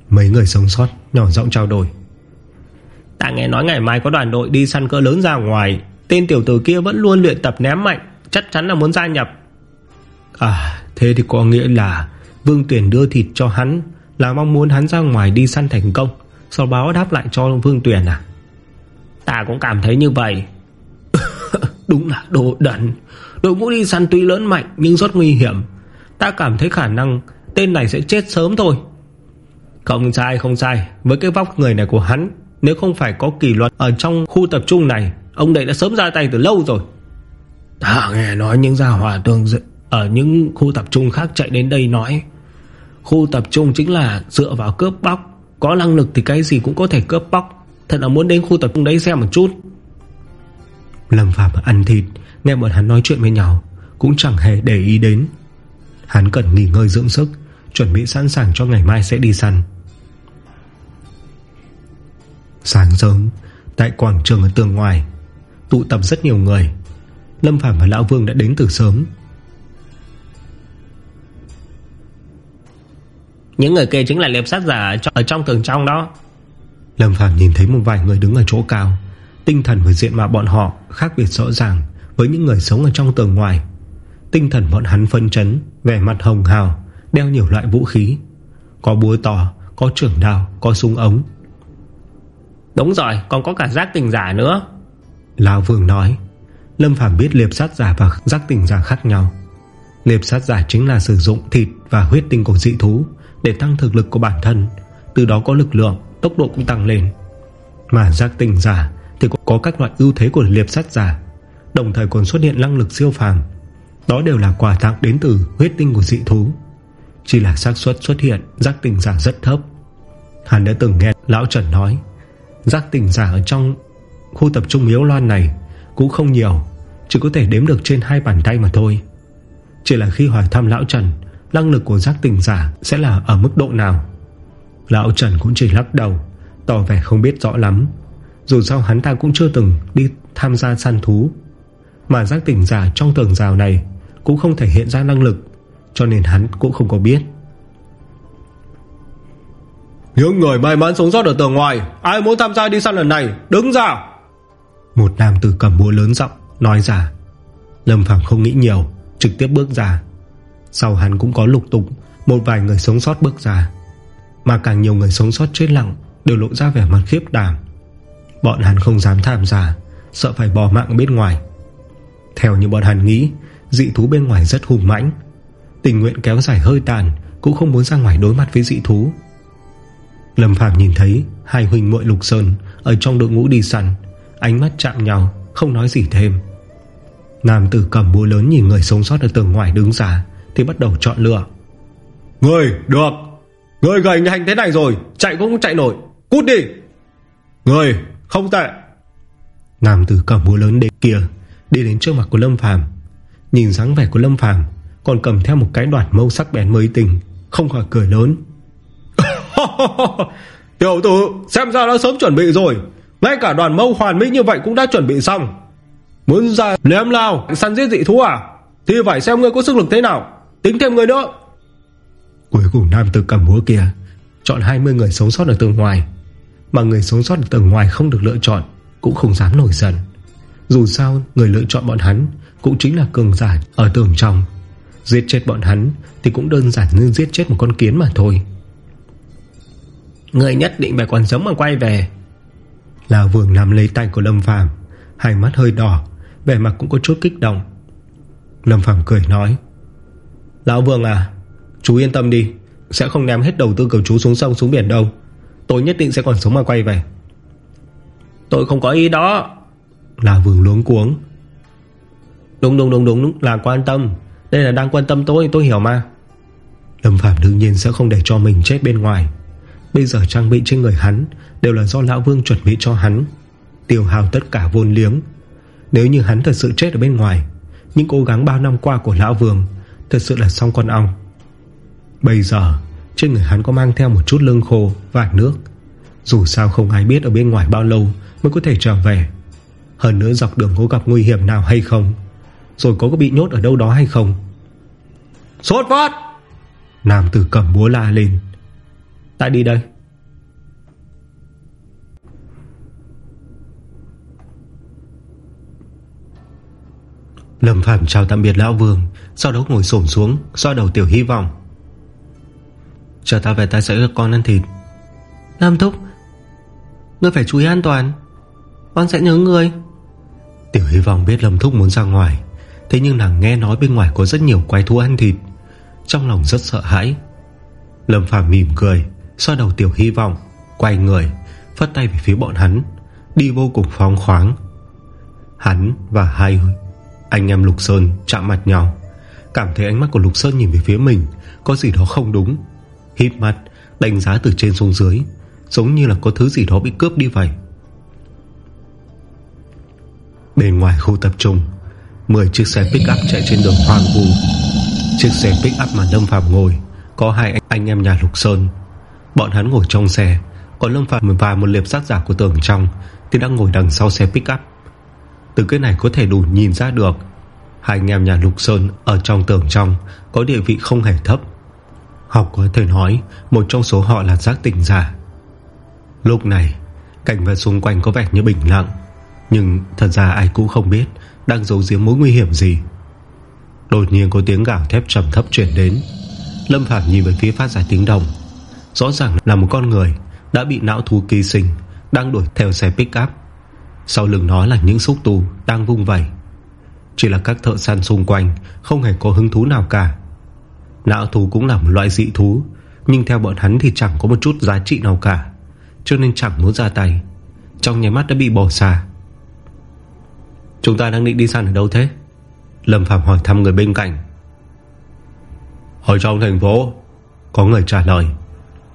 Mấy người sống sót Nhỏ giọng trao đổi. Ta nghe nói ngày mai có đoàn đội đi săn cỡ lớn ra ngoài. Tên tiểu tử kia vẫn luôn luyện tập ném mạnh, Chắc chắn là muốn gia nhập. À thế thì có nghĩa là Vương Tuyển đưa thịt cho hắn Là mong muốn hắn ra ngoài đi săn thành công. Sau báo đáp lại cho Vương Tuyển à? Ta cũng cảm thấy như vậy. Đúng là đồ đẩn Đội ngũ đi săn tuy lớn mạnh Nhưng rất nguy hiểm. Ta cảm thấy khả năng tên này sẽ chết sớm thôi. Không sai không sai. Với cái vóc người này của hắn Nếu không phải có kỷ luật ở trong khu tập trung này Ông đây đã sớm ra tay từ lâu rồi. Ta nghe nói những gia hỏa tường ở những khu tập trung khác chạy đến đây nói, Khu tập trung chính là dựa vào cướp bóc. Có năng lực thì cái gì cũng có thể cướp bóc. Thật là muốn đến khu tập trung đấy xem một chút. Lâm Phạm ăn thịt, Nghe bọn hắn nói chuyện với nhau, Cũng chẳng hề để ý đến. Hắn cần nghỉ ngơi dưỡng sức, Chuẩn bị sẵn sàng cho ngày mai sẽ đi săn. Sáng sớm, Tại quảng trường ở tường ngoài, Tụ tập rất nhiều người. Lâm Phạm và Lão Vương đã đến từ sớm. Những người kia chính là liệp sát giả Ở trong tường trong đó. Lâm Phàm nhìn thấy một vài người đứng ở chỗ cao Tinh thần và diện mạo bọn họ Khác biệt rõ ràng với những người sống ở trong tường ngoài. Tinh thần bọn hắn phân chấn Vẻ mặt hồng hào Đeo nhiều loại vũ khí. Có búa to, có trưởng đao, có súng ống. Đúng rồi còn có cả giác tình giả nữa. Lão Vương nói. Lâm Phàm biết liệp sát giả và giác tình giả khác nhau. Liệp sát giả chính là sử dụng thịt và huyết tinh của dị thú để tăng thực lực của bản thân, Từ đó có lực lượng, Tốc độ cũng tăng lên. Mà giác tình giả thì có các loại ưu thế của liệp sát giả, Đồng thời còn xuất hiện năng lực siêu phàm. Đó đều là quà tặng đến từ huyết tinh của dị thú. Chỉ là xác suất xuất hiện, Giác tình giả rất thấp. Hắn đã từng nghe Lão Trần nói, Giác tình giả ở trong khu tập trung miếu loan này Cũng không nhiều, Chỉ có thể đếm được trên hai bàn tay mà thôi. Chỉ là khi hỏi thăm Lão Trần Năng lực của giác tình giả Sẽ là ở mức độ nào? Lão Trần cũng chỉ lắc đầu Tỏ vẻ không biết rõ lắm. Dù sao hắn ta cũng chưa từng đi tham gia săn thú. Mà giác tỉnh giả trong tường rào này Cũng không thể hiện ra năng lực Cho nên hắn cũng không có biết. Những người may mắn sống sót ở tường ngoài Ai muốn tham gia đi săn lần này? Đứng ra! Một nam tử cầm búa lớn giọng Nói ra. Lâm Phàm không nghĩ nhiều Trực tiếp bước ra sau hắn cũng có lục tục, Một vài người sống sót bước ra. Mà càng nhiều người sống sót chết lặng Đều lộ ra vẻ mặt khiếp đảm. Bọn hắn không dám tham gia, Sợ phải bỏ mạng bên ngoài. Theo như bọn hắn nghĩ, Dị thú bên ngoài rất hùng mãnh. Tình nguyện kéo dài hơi tàn Cũng không muốn ra ngoài đối mặt với dị thú. Lâm Phạm nhìn thấy Hai huynh muội Lục Sơn Ở trong đội ngũ đi săn, Ánh mắt chạm nhau, không nói gì thêm. Nam tử cầm búa lớn nhìn người sống sót ở tường ngoài đứng ra. Thì bắt đầu chọn lựa. Người được. Người gầy hành thế này rồi Chạy cũng không chạy nổi. Cút đi. Người không tệ. Nam tử cầm búa lớn đến kia Đi đến trước mặt của Lâm Phàm. Nhìn dáng vẻ của Lâm Phàm Còn cầm theo một cái đoạn mâu sắc bén mới tình Không khỏi cười lớn. Tiểu tử Xem ra đã sớm chuẩn bị rồi. Ngay cả đoàn mâu hoàn mỹ như vậy cũng đã chuẩn bị xong. Muốn ra lém lao Săn giết dị thú à? Thì phải xem ngươi có sức lực thế nào Tính thêm người nữa. Cuối cùng nam tử cầm búa kia Chọn 20 người sống sót ở tường ngoài. Mà người sống sót ở tường ngoài không được lựa chọn Cũng không dám nổi giận. Dù sao người lựa chọn bọn hắn Cũng chính là cường giả ở tường trong. Giết chết bọn hắn Thì cũng đơn giản như giết chết một con kiến mà thôi. Người nhất định phải còn sống mà quay về. Lão Vương nắm lấy tay của Lâm Phàm Hai mắt hơi đỏ Vẻ mặt cũng có chút kích động. Lâm Phàm cười nói Lão Vương à Chú yên tâm đi Sẽ không ném hết đầu tư cầu chú xuống sông xuống biển đâu. Tôi nhất định sẽ còn sống mà quay về. Tôi không có ý đó. Lão Vương luống cuống. Đúng đúng đúng đúng là quan tâm. Đây là đang quan tâm tôi tôi hiểu mà. Lâm Phạm đương nhiên sẽ không để cho mình chết bên ngoài. Bây giờ trang bị trên người hắn Đều là do Lão Vương chuẩn bị cho hắn Tiêu hào tất cả vốn liếng. Nếu như hắn thật sự chết ở bên ngoài Những cố gắng bao năm qua của Lão Vương Thật sự là xong con ong. Bây giờ Trên người hắn có mang theo một chút lương khô Và nước. Dù sao không ai biết ở bên ngoài bao lâu Mới có thể trở về. Hơn nữa dọc đường có gặp nguy hiểm nào hay không? Rồi có bị nhốt ở đâu đó hay không? Sốt phát Nam tử cầm búa la lên. Ta đi đây Lâm Phạm chào tạm biệt Lão Vương, Sau đó ngồi xổm xuống, xoa đầu Tiểu Hy vọng. Chờ ta về ta sẽ cho con ăn thịt. Lâm Thúc, Ngươi phải chú ý an toàn, Con sẽ nhớ ngươi. Tiểu Hy vọng biết Lâm Thúc muốn ra ngoài, Thế nhưng nàng nghe nói bên ngoài có rất nhiều quái thú ăn thịt. Trong lòng rất sợ hãi. Lâm Phạm mỉm cười, xoa đầu Tiểu Hy vọng, Quay người, Phất tay về phía bọn hắn, Đi vô cùng phóng khoáng. Hắn và hai anh em Lục Sơn chạm mặt nhau. Cảm thấy ánh mắt của Lục Sơn nhìn về phía mình Có gì đó không đúng. Hít mắt đánh giá từ trên xuống dưới Giống như là có thứ gì đó bị cướp đi vậy. Bên ngoài khu tập trung 10 chiếc xe pick up chạy trên đường hoang vu. Chiếc xe pick up mà Lâm Phạm ngồi Có hai anh, anh em nhà Lục Sơn. Bọn hắn ngồi trong xe Còn Lâm Phạm và một liệp sát giả của tường trong Thì đang ngồi đằng sau xe pick up từ cái này có thể đủ nhìn ra được. Hai anh em nhà Lục Sơn Ở trong tường trong Có địa vị không hề thấp. Học có thể nói Một trong số họ là giác tỉnh giả. Lúc này, Cảnh vật xung quanh có vẻ như bình lặng, Nhưng thật ra ai cũng không biết Đang giấu giếm mối nguy hiểm gì. Đột nhiên có tiếng gào thép trầm thấp chuyển đến. Lâm Phạm nhìn về phía phát ra tiếng đồng Rõ ràng là một con người Đã bị não thú ký sinh, Đang đuổi theo xe pick up sau lưng nó là những xúc tù đang vung vẩy. Chỉ là các thợ săn xung quanh Không hề có hứng thú nào cả. Não thú cũng là một loại dị thú, Nhưng theo bọn hắn thì chẳng có một chút giá trị nào cả, Cho nên chẳng muốn ra tay. Trong nhà mắt đã bị bỏ xa. Chúng ta đang định đi săn ở đâu thế? Lâm Phạm hỏi thăm người bên cạnh. Ở trong thành phố, Có người trả lời.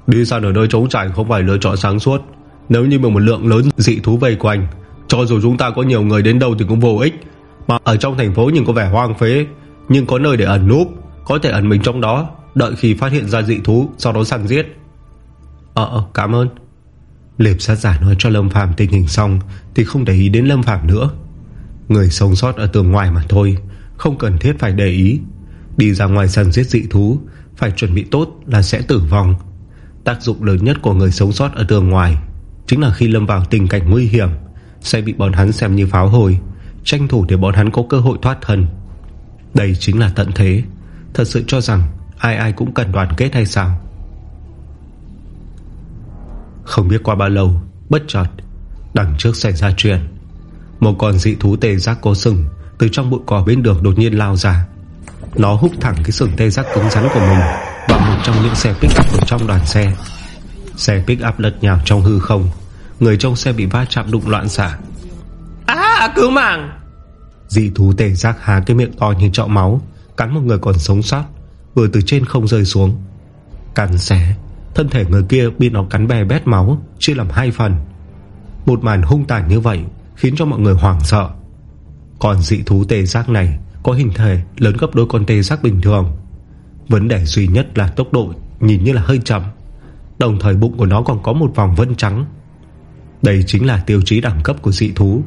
Đi săn ở nơi trống trải không phải lựa chọn sáng suốt. Nếu như một lượng lớn dị thú vây quanh cho dù chúng ta có nhiều người đến đâu thì cũng vô ích. Mà ở trong thành phố nhìn có vẻ hoang phế Nhưng có nơi để ẩn núp Có thể ẩn mình trong đó Đợi khi phát hiện ra dị thú Sau đó săn giết. Ờ, ờ, cảm ơn. Liệp sát giả nói cho Lâm Phàm tình hình xong Thì không để ý đến Lâm Phàm nữa. Người sống sót ở tường ngoài mà thôi Không cần thiết phải để ý. Đi ra ngoài săn giết dị thú Phải chuẩn bị tốt là sẽ tử vong. Tác dụng lớn nhất của người sống sót ở tường ngoài Chính là khi lâm vào tình cảnh nguy hiểm. Sẽ bị bọn hắn xem như pháo hồi Tranh thủ để bọn hắn có cơ hội thoát thân. Đây chính là tận thế. Thật sự cho rằng Ai ai cũng cần đoàn kết hay sao? Không biết qua bao lâu, Bất chợt, Đằng trước xảy ra chuyện. Một con dị thú tê giác cố sừng Từ trong bụi cỏ bên đường đột nhiên lao ra. Nó hút thẳng cái sừng tê giác cứng rắn của mình Vào một trong những xe pick up ở trong đoàn xe. Xe pick up lật nhào trong hư không. Người trong xe bị va chạm đụng loạn xả. À cứu mạng. Dị thú tê giác há cái miệng to như chọ máu Cắn một người còn sống sót Vừa từ trên không rơi xuống. Cắn xé Thân thể người kia bị nó cắn bè bét máu Chia làm hai phần. Một màn hung tàn như vậy Khiến cho mọi người hoảng sợ. Còn dị thú tê giác này Có hình thể lớn gấp đôi con tê giác bình thường. Vấn đề duy nhất là tốc độ Nhìn như là hơi chậm. Đồng thời bụng của nó còn có một vòng vân trắng Đây chính là tiêu chí đẳng cấp của dị thú.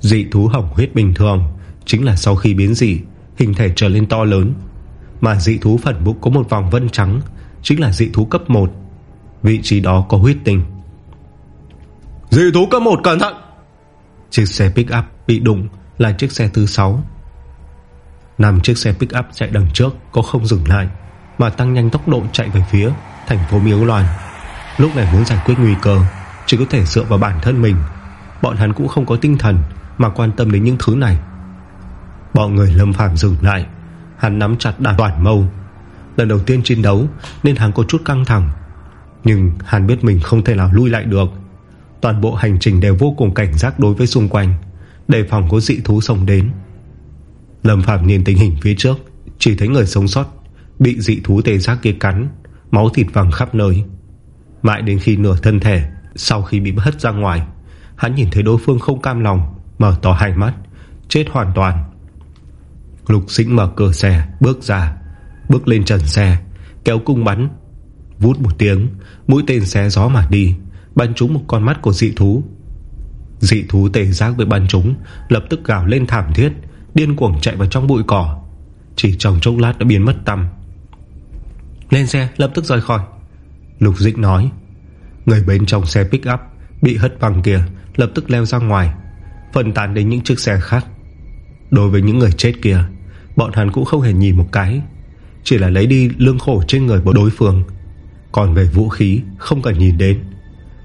Dị thú hỏng huyết bình thường Chính là sau khi biến dị Hình thể trở lên to lớn. Mà dị thú phần bụng có một vòng vân trắng Chính là dị thú cấp 1 Vị trí đó có huyết tinh. Dị thú cấp 1 cẩn thận! Chiếc xe pick up bị đụng Là chiếc xe thứ 6 Nằm chiếc xe pick up chạy đằng trước Có không dừng lại Mà tăng nhanh tốc độ chạy về phía Thành phố Miếu Loan Lúc này muốn giải quyết nguy cơ chỉ có thể dựa vào bản thân mình. Bọn hắn cũng không có tinh thần Mà quan tâm đến những thứ này. Bọn người lâm phạm dừng lại. Hắn nắm chặt đàn toàn mâu. Lần đầu tiên chiến đấu Nên hắn có chút căng thẳng. Nhưng hắn biết mình không thể nào lui lại được. Toàn bộ hành trình đều vô cùng cảnh giác đối với xung quanh, Đề phòng có dị thú xông đến. Lâm Phạm nhìn tình hình phía trước, Chỉ thấy người sống sót, Bị dị thú tê giác kia cắn, Máu thịt vàng khắp nơi. Mãi đến khi nửa thân thể sau khi bị hất ra ngoài, Hắn nhìn thấy đối phương không cam lòng, Mở to hai mắt, Chết hoàn toàn. Lục dĩnh mở cửa xe, Bước ra, Bước lên trần xe, Kéo cung bắn. Vút một tiếng, Mũi tên xé gió mà đi, Bắn trúng một con mắt của dị thú. Dị thú tề giác với bắn trúng, Lập tức gào lên thảm thiết, Điên cuồng chạy vào trong bụi cỏ. Chỉ trong chốc lát đã biến mất tâm Lên xe, lập tức rời khỏi. Lục dĩnh nói Người bên trong xe pick up Bị hất văng kia, lập tức leo ra ngoài, Phân tán đến những chiếc xe khác. Đối với những người chết kia, Bọn hắn cũng không hề nhìn một cái, Chỉ là lấy đi lương khổ trên người của đối phương. Còn về vũ khí, Không cần nhìn đến.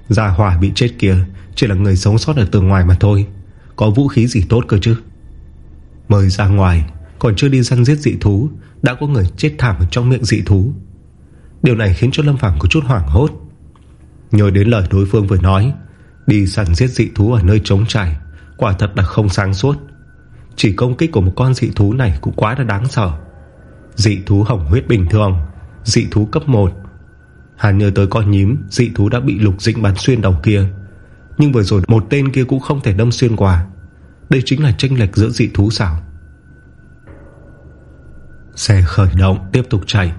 Gia hỏa bị chết kia Chỉ là người sống sót ở tường ngoài mà thôi, Có vũ khí gì tốt cơ chứ? Mời ra ngoài, Còn chưa đi săn giết dị thú, Đã có người chết thảm ở trong miệng dị thú. Điều này khiến cho Lâm Phàm có chút hoảng hốt. Nhớ đến lời đối phương vừa nói, Đi săn giết dị thú ở nơi trống trải, Quả thật là không sáng suốt. Chỉ công kích của một con dị thú này Cũng quá là đáng sợ. Dị thú hỏng huyết bình thường, Dị thú cấp 1 Hắn nhớ tới con nhím, Dị thú đã bị lục dĩnh bắn xuyên đầu kia. Nhưng vừa rồi một tên kia cũng không thể đâm xuyên qua. Đây chính là chênh lệch giữa dị thú xảo Xe khởi động, tiếp tục chạy.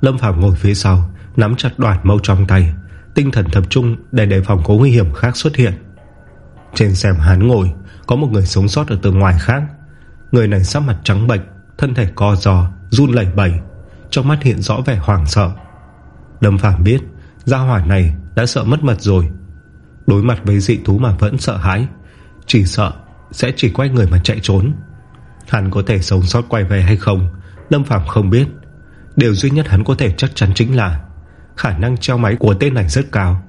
Lâm Phạm ngồi phía sau, Nắm chặt đoạn mâu trong tay. Tinh thần tập trung để đề phòng có nguy hiểm khác xuất hiện. Trên xe hắn ngồi Có một người sống sót ở từ ngoài khác. Người này sắc mặt trắng bệnh Thân thể co giò, run lẩy bẩy Trong mắt hiện rõ vẻ hoảng sợ. Lâm Phạm biết Gia hỏa này đã sợ mất mật rồi. Đối mặt với dị thú mà vẫn sợ hãi Chỉ sợ Sẽ chỉ quay người mà chạy trốn. Hắn có thể sống sót quay về hay không Lâm Phạm không biết. Điều duy nhất hắn có thể chắc chắn chính là Khả năng treo máy của tên này rất cao.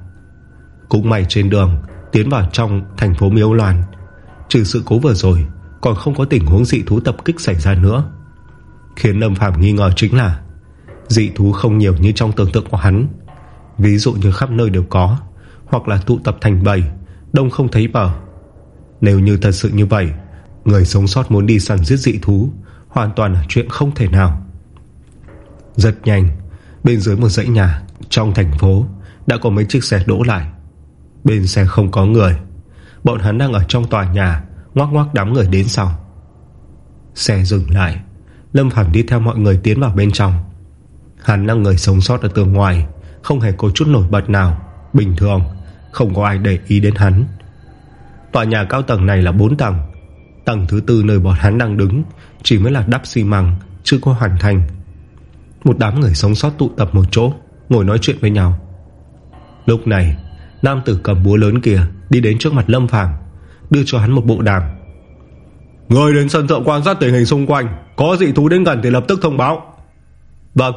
Cũng may trên đường, Tiến vào trong thành phố Miếu Loan Trừ sự cố vừa rồi, Còn không có tình huống dị thú tập kích xảy ra nữa. Khiến Lâm Phạm nghi ngờ chính là, Dị thú không nhiều như trong tưởng tượng của hắn. Ví dụ như khắp nơi đều có, Hoặc là tụ tập thành bầy, Đông không thấy bờ. Nếu như thật sự như vậy, Người sống sót muốn đi săn giết dị thú Hoàn toàn là chuyện không thể nào. Rất nhanh Bên dưới một dãy nhà, Trong thành phố, Đã có mấy chiếc xe đỗ lại. Bên xe không có người. Bọn hắn đang ở trong tòa nhà Ngoác ngoác đám người đến sau. Xe dừng lại. Lâm Phàm đi theo mọi người tiến vào bên trong. Hắn là người sống sót ở tường ngoài, Không hề có chút nổi bật nào. Bình thường, Không có ai để ý đến hắn. Tòa nhà cao tầng này là 4 tầng. Tầng thứ tư nơi bọn hắn đang đứng, Chỉ mới là đắp xi măng, Chưa có hoàn thành. Một đám người sống sót tụ tập một chỗ Ngồi nói chuyện với nhau. Lúc này Nam tử cầm búa lớn kia Đi đến trước mặt Lâm Phàm Đưa cho hắn một bộ đàm. Người đến sân thượng quan sát tình hình xung quanh Có dị thú đến gần thì lập tức thông báo. Vâng.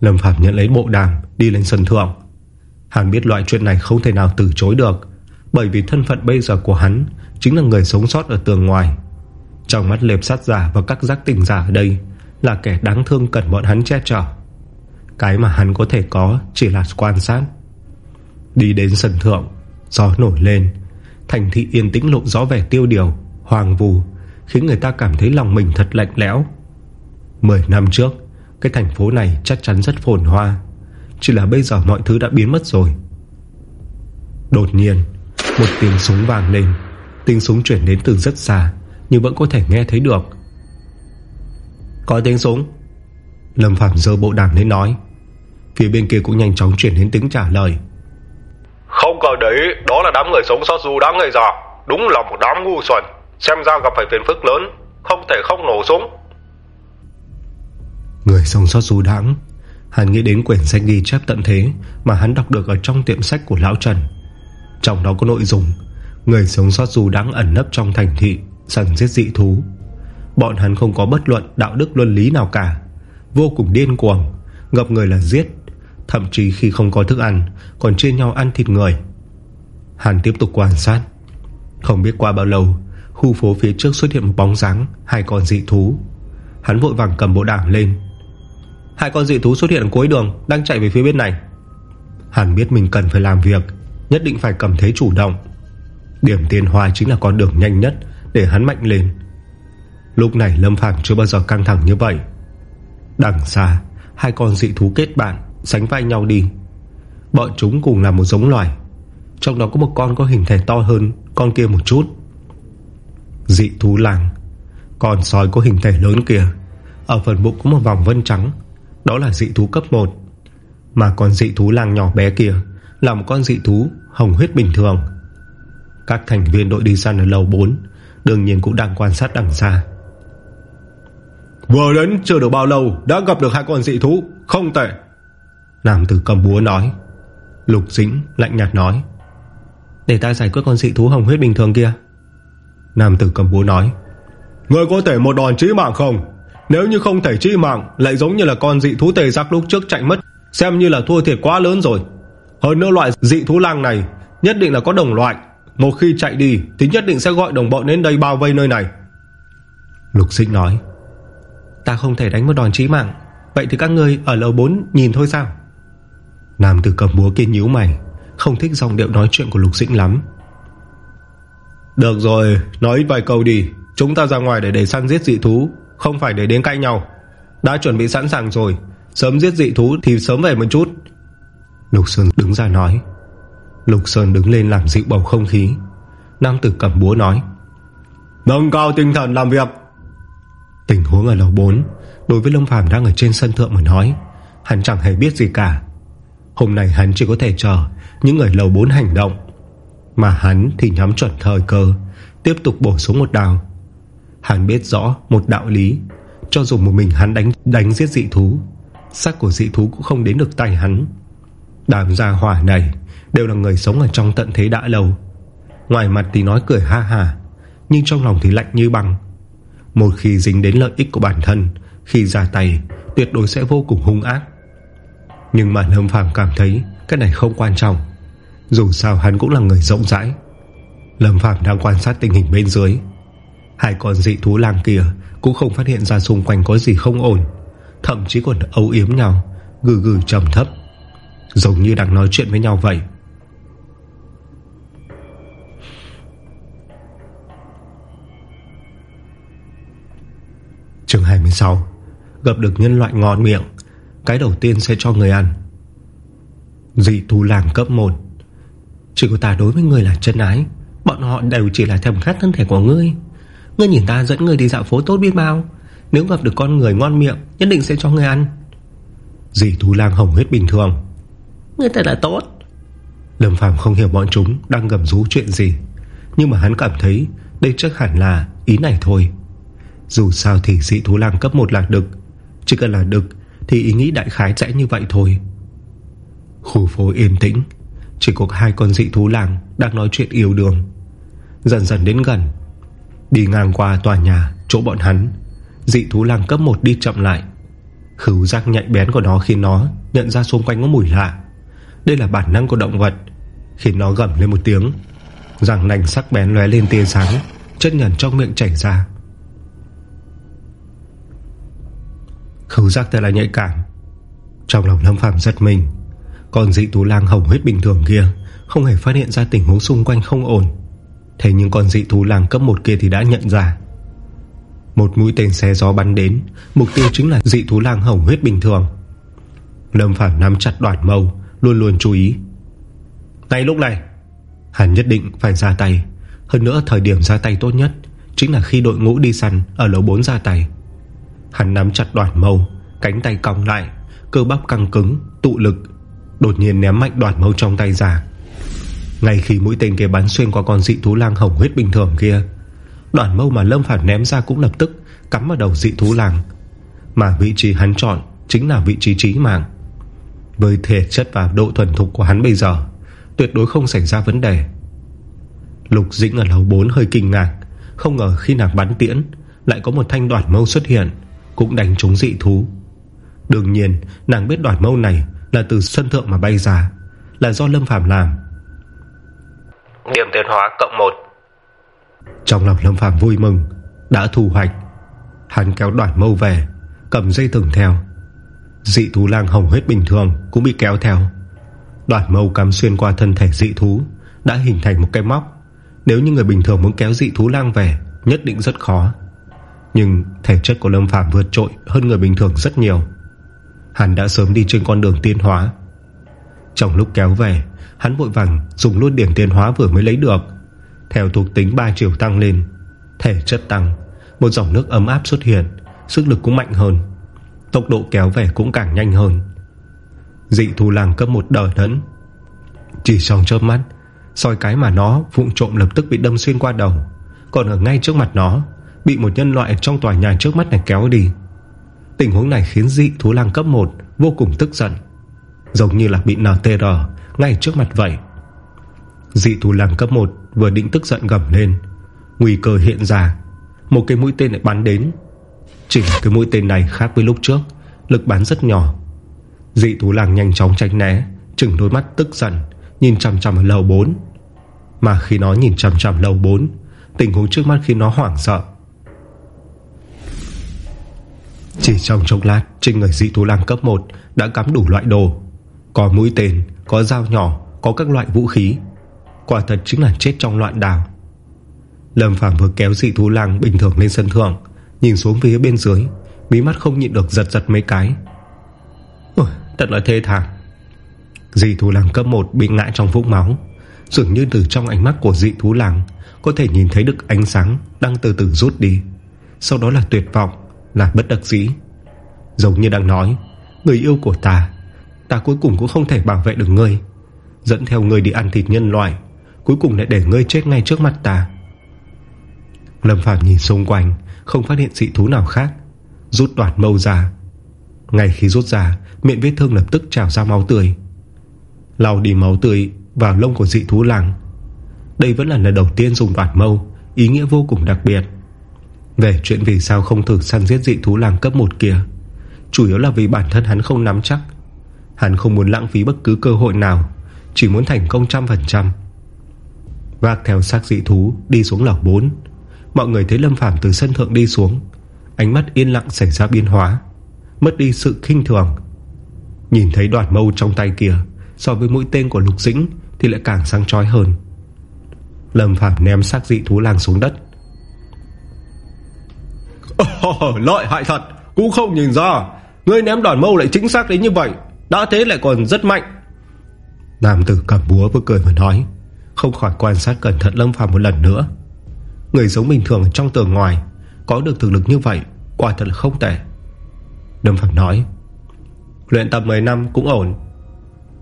Lâm Phạm nhận lấy bộ đàm Đi lên sân thượng. Hắn biết loại chuyện này không thể nào từ chối được Bởi vì thân phận bây giờ của hắn Chính là người sống sót ở tường ngoài. Trong mắt lệp sát giả và các giác tình giả ở đây là kẻ đáng thương cần bọn hắn che chở. Cái mà hắn có thể có Chỉ là quan sát. Đi đến sân thượng, Gió nổi lên. Thành thị yên tĩnh lộ rõ vẻ tiêu điều Hoàng vù Khiến người ta cảm thấy lòng mình thật lạnh lẽo. Mười năm trước, Cái thành phố này chắc chắn rất phồn hoa. Chỉ là bây giờ mọi thứ đã biến mất rồi. Đột nhiên, Một tiếng súng vàng lên. Tiếng súng chuyển đến từ rất xa, Nhưng vẫn có thể nghe thấy được. Có tiếng súng. Lâm Phạm dơ bộ đàm lên nói. Phía bên kia cũng nhanh chóng chuyển đến tiếng trả lời. Không cần đấy Đó là đám người sống sót dù đáng ngây dò Đúng là một đám ngu xuẩn. Xem ra gặp phải phiền phức lớn Không thể không nổ súng. Người sống sót dù đáng Hắn nghĩ đến quyển sách ghi chép tận thế Mà hắn đọc được ở trong tiệm sách của Lão Trần. Trong đó có nội dung Người sống sót dù đáng ẩn nấp trong thành thị Sẵn giết dị thú Bọn hắn không có bất luận đạo đức luân lý nào cả. Vô cùng điên cuồng Gặp người là giết. Thậm chí khi không có thức ăn, Còn chia nhau ăn thịt người. Hắn tiếp tục quan sát. Không biết qua bao lâu, Khu phố phía trước xuất hiện một bóng dáng, Hai con dị thú. Hắn vội vàng cầm bộ đảng lên. Hai con dị thú xuất hiện ở cuối đường, Đang chạy về phía bên này. Hắn biết mình cần phải làm việc, Nhất định phải cầm thế chủ động. Điểm tiền hoài chính là con đường nhanh nhất Để hắn mạnh lên. Lúc này Lâm Phàm chưa bao giờ căng thẳng như vậy. Đằng xa, Hai con dị thú kết bạn, Sánh vai nhau đi. Bọn chúng cùng là một giống loài, Trong đó có một con có hình thể to hơn, Con kia một chút. Dị thú làng, Con sói có hình thể lớn kia, Ở phần bụng có một vòng vân trắng, Đó là dị thú cấp 1 Mà con dị thú làng nhỏ bé kia Là một con dị thú hồng huyết bình thường. Các thành viên đội đi săn ở lầu 4 Đương nhiên cũng đang quan sát đằng xa. Vừa đến chưa được bao lâu, Đã gặp được hai con dị thú. Không tệ. Nam tử cầm búa nói. Lục dĩnh lạnh nhạt nói. Để ta giải quyết con dị thú hồng huyết bình thường kia. Nam tử cầm búa nói. Người có thể một đòn chí mạng không? Nếu như không thể chí mạng, Lại giống như là con dị thú tề giác lúc trước chạy mất. Xem như là thua thiệt quá lớn rồi. Hơn nữa loại dị thú lang này, Nhất định là có đồng loại. Một khi chạy đi, thì nhất định sẽ gọi đồng bọn đến đây bao vây nơi này. Lục sinh nói. Ta không thể đánh một đòn chí mạng. Vậy thì các ngươi ở lầu 4 nhìn thôi sao? Nam tử cầm búa kia nhíu mày, Không thích dòng điệu nói chuyện của lục dĩnh lắm. Được rồi, Nói vài câu đi. Chúng ta ra ngoài để để săn giết dị thú, Không phải để đến cãi nhau. Đã chuẩn bị sẵn sàng rồi. Sớm giết dị thú thì sớm về một chút. Lục Sơn đứng ra nói. Lục Sơn đứng lên làm dịu bầu không khí. Nam tử cầm búa nói. Nâng cao tinh thần làm việc. Tình huống ở lầu 4 Đối với Lâm Phàm đang ở trên sân thượng mà nói, Hắn chẳng hề biết gì cả. Hôm nay hắn chỉ có thể chờ Những người lầu 4 hành động, Mà hắn thì nhắm chuẩn thời cơ, Tiếp tục bổ xuống một đào Hắn biết rõ một đạo lý, Cho dù một mình hắn đánh đánh giết dị thú, Xác của dị thú cũng không đến được tay hắn. Đàm gia hỏa này Đều là người sống ở trong tận thế đã lâu. Ngoài mặt thì nói cười ha hà Nhưng trong lòng thì lạnh như băng. Một khi dính đến lợi ích của bản thân, Khi ra tay, Tuyệt đối sẽ vô cùng hung ác. Nhưng mà Lâm Phàm cảm thấy Cái này không quan trọng, Dù sao hắn cũng là người rộng rãi. Lâm Phàm đang quan sát tình hình bên dưới. Hai con dị thú lang kia Cũng không phát hiện ra xung quanh có gì không ổn, Thậm chí còn âu yếm nhau, Gừ gừ trầm thấp. Giống như đang nói chuyện với nhau vậy Chương 26 Gặp được nhân loại ngon miệng, Cái đầu tiên sẽ cho người ăn. Dị thú làng cấp 1 Chỉ có ta đối với người là chân ái, Bọn họ đều chỉ là thèm khát thân thể của ngươi. Ngươi nhìn ta dẫn ngươi đi dạo phố tốt biết bao. Nếu gặp được con người ngon miệng, Nhất định sẽ cho ngươi ăn. Dị thú lang hồng hết bình thường. Ngươi thật là tốt. Lâm Phàm không hiểu bọn chúng đang gầm rú chuyện gì, Nhưng mà hắn cảm thấy Đây chắc hẳn là ý này thôi. Dù sao thì dị thú lang cấp 1 là đực. Chỉ cần là đực, Thì ý nghĩ đại khái sẽ như vậy thôi. Khu phố yên tĩnh, Chỉ có hai con dị thú lang Đang nói chuyện yêu đường Dần dần đến gần, Đi ngang qua tòa nhà chỗ bọn hắn, Dị thú lang cấp 1 đi chậm lại. Khứu giác nhạy bén của nó khiến nó Nhận ra xung quanh có mùi lạ. Đây là bản năng của động vật Khi nó gầm lên một tiếng. Răng nành sắc bén lóe lên tia sáng, Chất nhẩn trong miệng chảy ra. Khấu giác thật là nhạy cảm. Trong lòng Lâm Phàm giật mình Còn dị thú lang hầu hết bình thường kia Không hề phát hiện ra tình huống xung quanh không ổn. Thế nhưng con dị thú lang cấp 1 kia thì đã nhận ra. Một mũi tên xe gió bắn đến, Mục tiêu chính là dị thú lang hồng huyết bình thường. Lâm Phàm nắm chặt đoạn mâu, Luôn luôn chú ý. Ngay lúc này, Hắn nhất định phải ra tay. Hơn nữa thời điểm ra tay tốt nhất Chính là khi đội ngũ đi săn Ở lầu 4 ra tay. Hắn nắm chặt đoạn mâu Cánh tay cong lại Cơ bắp căng cứng, tụ lực Đột nhiên ném mạnh đoạn mâu trong tay ra. Ngay khi mũi tên kia bắn xuyên qua con dị thú lang hồng huyết bình thường kia Đoạn mâu mà Lâm Phản ném ra cũng lập tức Cắm vào đầu dị thú lang. Mà vị trí hắn chọn Chính là vị trí trí mạng. Với thể chất và độ thuần thục của hắn bây giờ Tuyệt đối không xảy ra vấn đề. Lục Dĩnh ở lầu 4 hơi kinh ngạc Không ngờ khi nàng bắn tiễn Lại có một thanh đoạn mâu xuất hiện. Cũng đánh trúng dị thú. Đương nhiên nàng biết đoạn mâu này Là từ sân thượng mà bay ra Là do Lâm Phàm làm. Điểm tiến hóa cộng 1 Trong lòng Lâm Phàm vui mừng Đã thu hoạch. Hắn kéo đoạn mâu về Cầm dây thừng theo. Dị thú lang hồng hết bình thường Cũng bị kéo theo. Đoạn mâu cắm xuyên qua thân thể dị thú Đã hình thành một cái móc. Nếu như người bình thường muốn kéo dị thú lang về Nhất định rất khó nhưng thể chất của Lâm Phàm vượt trội Hơn người bình thường rất nhiều. Hắn đã sớm đi trên con đường tiến hóa. Trong lúc kéo về, Hắn vội vàng dùng luôn điểm tiến hóa vừa mới lấy được. Theo thuộc tính 3 chiều tăng lên, Thể chất tăng, Một dòng nước ấm áp xuất hiện, Sức lực cũng mạnh hơn, Tốc độ kéo về cũng càng nhanh hơn. Dị thù làng cấp một đời đẫn. Chỉ trong chớp mắt, soi cái mà nó vụng trộm lập tức bị đâm xuyên qua đầu, Còn ở ngay trước mặt nó Bị một nhân loại trong tòa nhà trước mắt này kéo đi. Tình huống này khiến dị thú lang cấp 1 Vô cùng tức giận, Giống như là bị NTR ngay trước mặt vậy. Dị thú lang cấp 1 Vừa định tức giận gầm lên. Nguy cơ hiện ra, Một cái mũi tên lại bắn đến. Chỉ cái mũi tên này khác với lúc trước, Lực bắn rất nhỏ. Dị thú làng nhanh chóng tránh né Trừng đôi mắt tức giận, Nhìn chằm chằm ở lầu 4 Mà khi nó nhìn chằm chằm lầu 4 Tình huống trước mắt khi nó hoảng sợ. Chỉ trong chốc lát Trên người dị thú lang cấp 1 Đã cắm đủ loại đồ. Có mũi tên có dao nhỏ Có các loại vũ khí. Quả thật chính là chết trong loạn đảo. Lâm Phàm vừa kéo dị thú lang bình thường lên sân thượng Nhìn xuống phía bên dưới Bí mắt không nhịn được giật giật mấy cái. Ôi, Thật là thê thảm. Dị thú lang cấp 1 bị ngã trong vũng máu. Dường như từ trong ánh mắt của dị thú lang Có thể nhìn thấy được ánh sáng Đang từ từ rút đi. Sau đó là tuyệt vọng. Là bất đắc dĩ. Giống như đang nói, Người yêu của ta Ta cuối cùng cũng không thể bảo vệ được ngươi. Dẫn theo ngươi đi ăn thịt nhân loại, Cuối cùng lại để ngươi chết ngay trước mặt ta. Lâm Phạm nhìn xung quanh, Không phát hiện dị thú nào khác, Rút toàn mâu ra. Ngay khi rút ra, Miệng vết thương lập tức trào ra máu tươi. Lau đi máu tươi vào lông của dị thú làng. Đây vẫn là lần đầu tiên dùng đoạt mâu, Ý nghĩa vô cùng đặc biệt. Về chuyện vì sao không thử săn giết dị thú làng cấp 1 kia. Chủ yếu là vì bản thân hắn không nắm chắc. Hắn không muốn lãng phí bất cứ cơ hội nào, Chỉ muốn thành công trăm phần trăm. Vác theo xác dị thú, Đi xuống lầu 4 Mọi người thấy Lâm Phàm từ sân thượng đi xuống. Ánh mắt yên lặng xảy ra biến hóa, Mất đi sự khinh thường. Nhìn thấy đoạt mâu trong tay kia, So với mũi tên của Lục Dĩnh Thì lại càng sáng chói hơn. Lâm Phàm ném xác dị thú làng xuống đất oh, Lợi hại thật Cũng không nhìn ra. Ngươi ném đoàn mâu lại chính xác đến như vậy Đã thế lại còn rất mạnh. Nam tử cầm búa vừa cười vừa nói Không khỏi quan sát cẩn thận Lâm Phàm một lần nữa. Người giống bình thường trong tường ngoài Có được thực lực như vậy Quả thật là không tệ. Lâm Phàm nói Luyện tập 10 năm cũng ổn.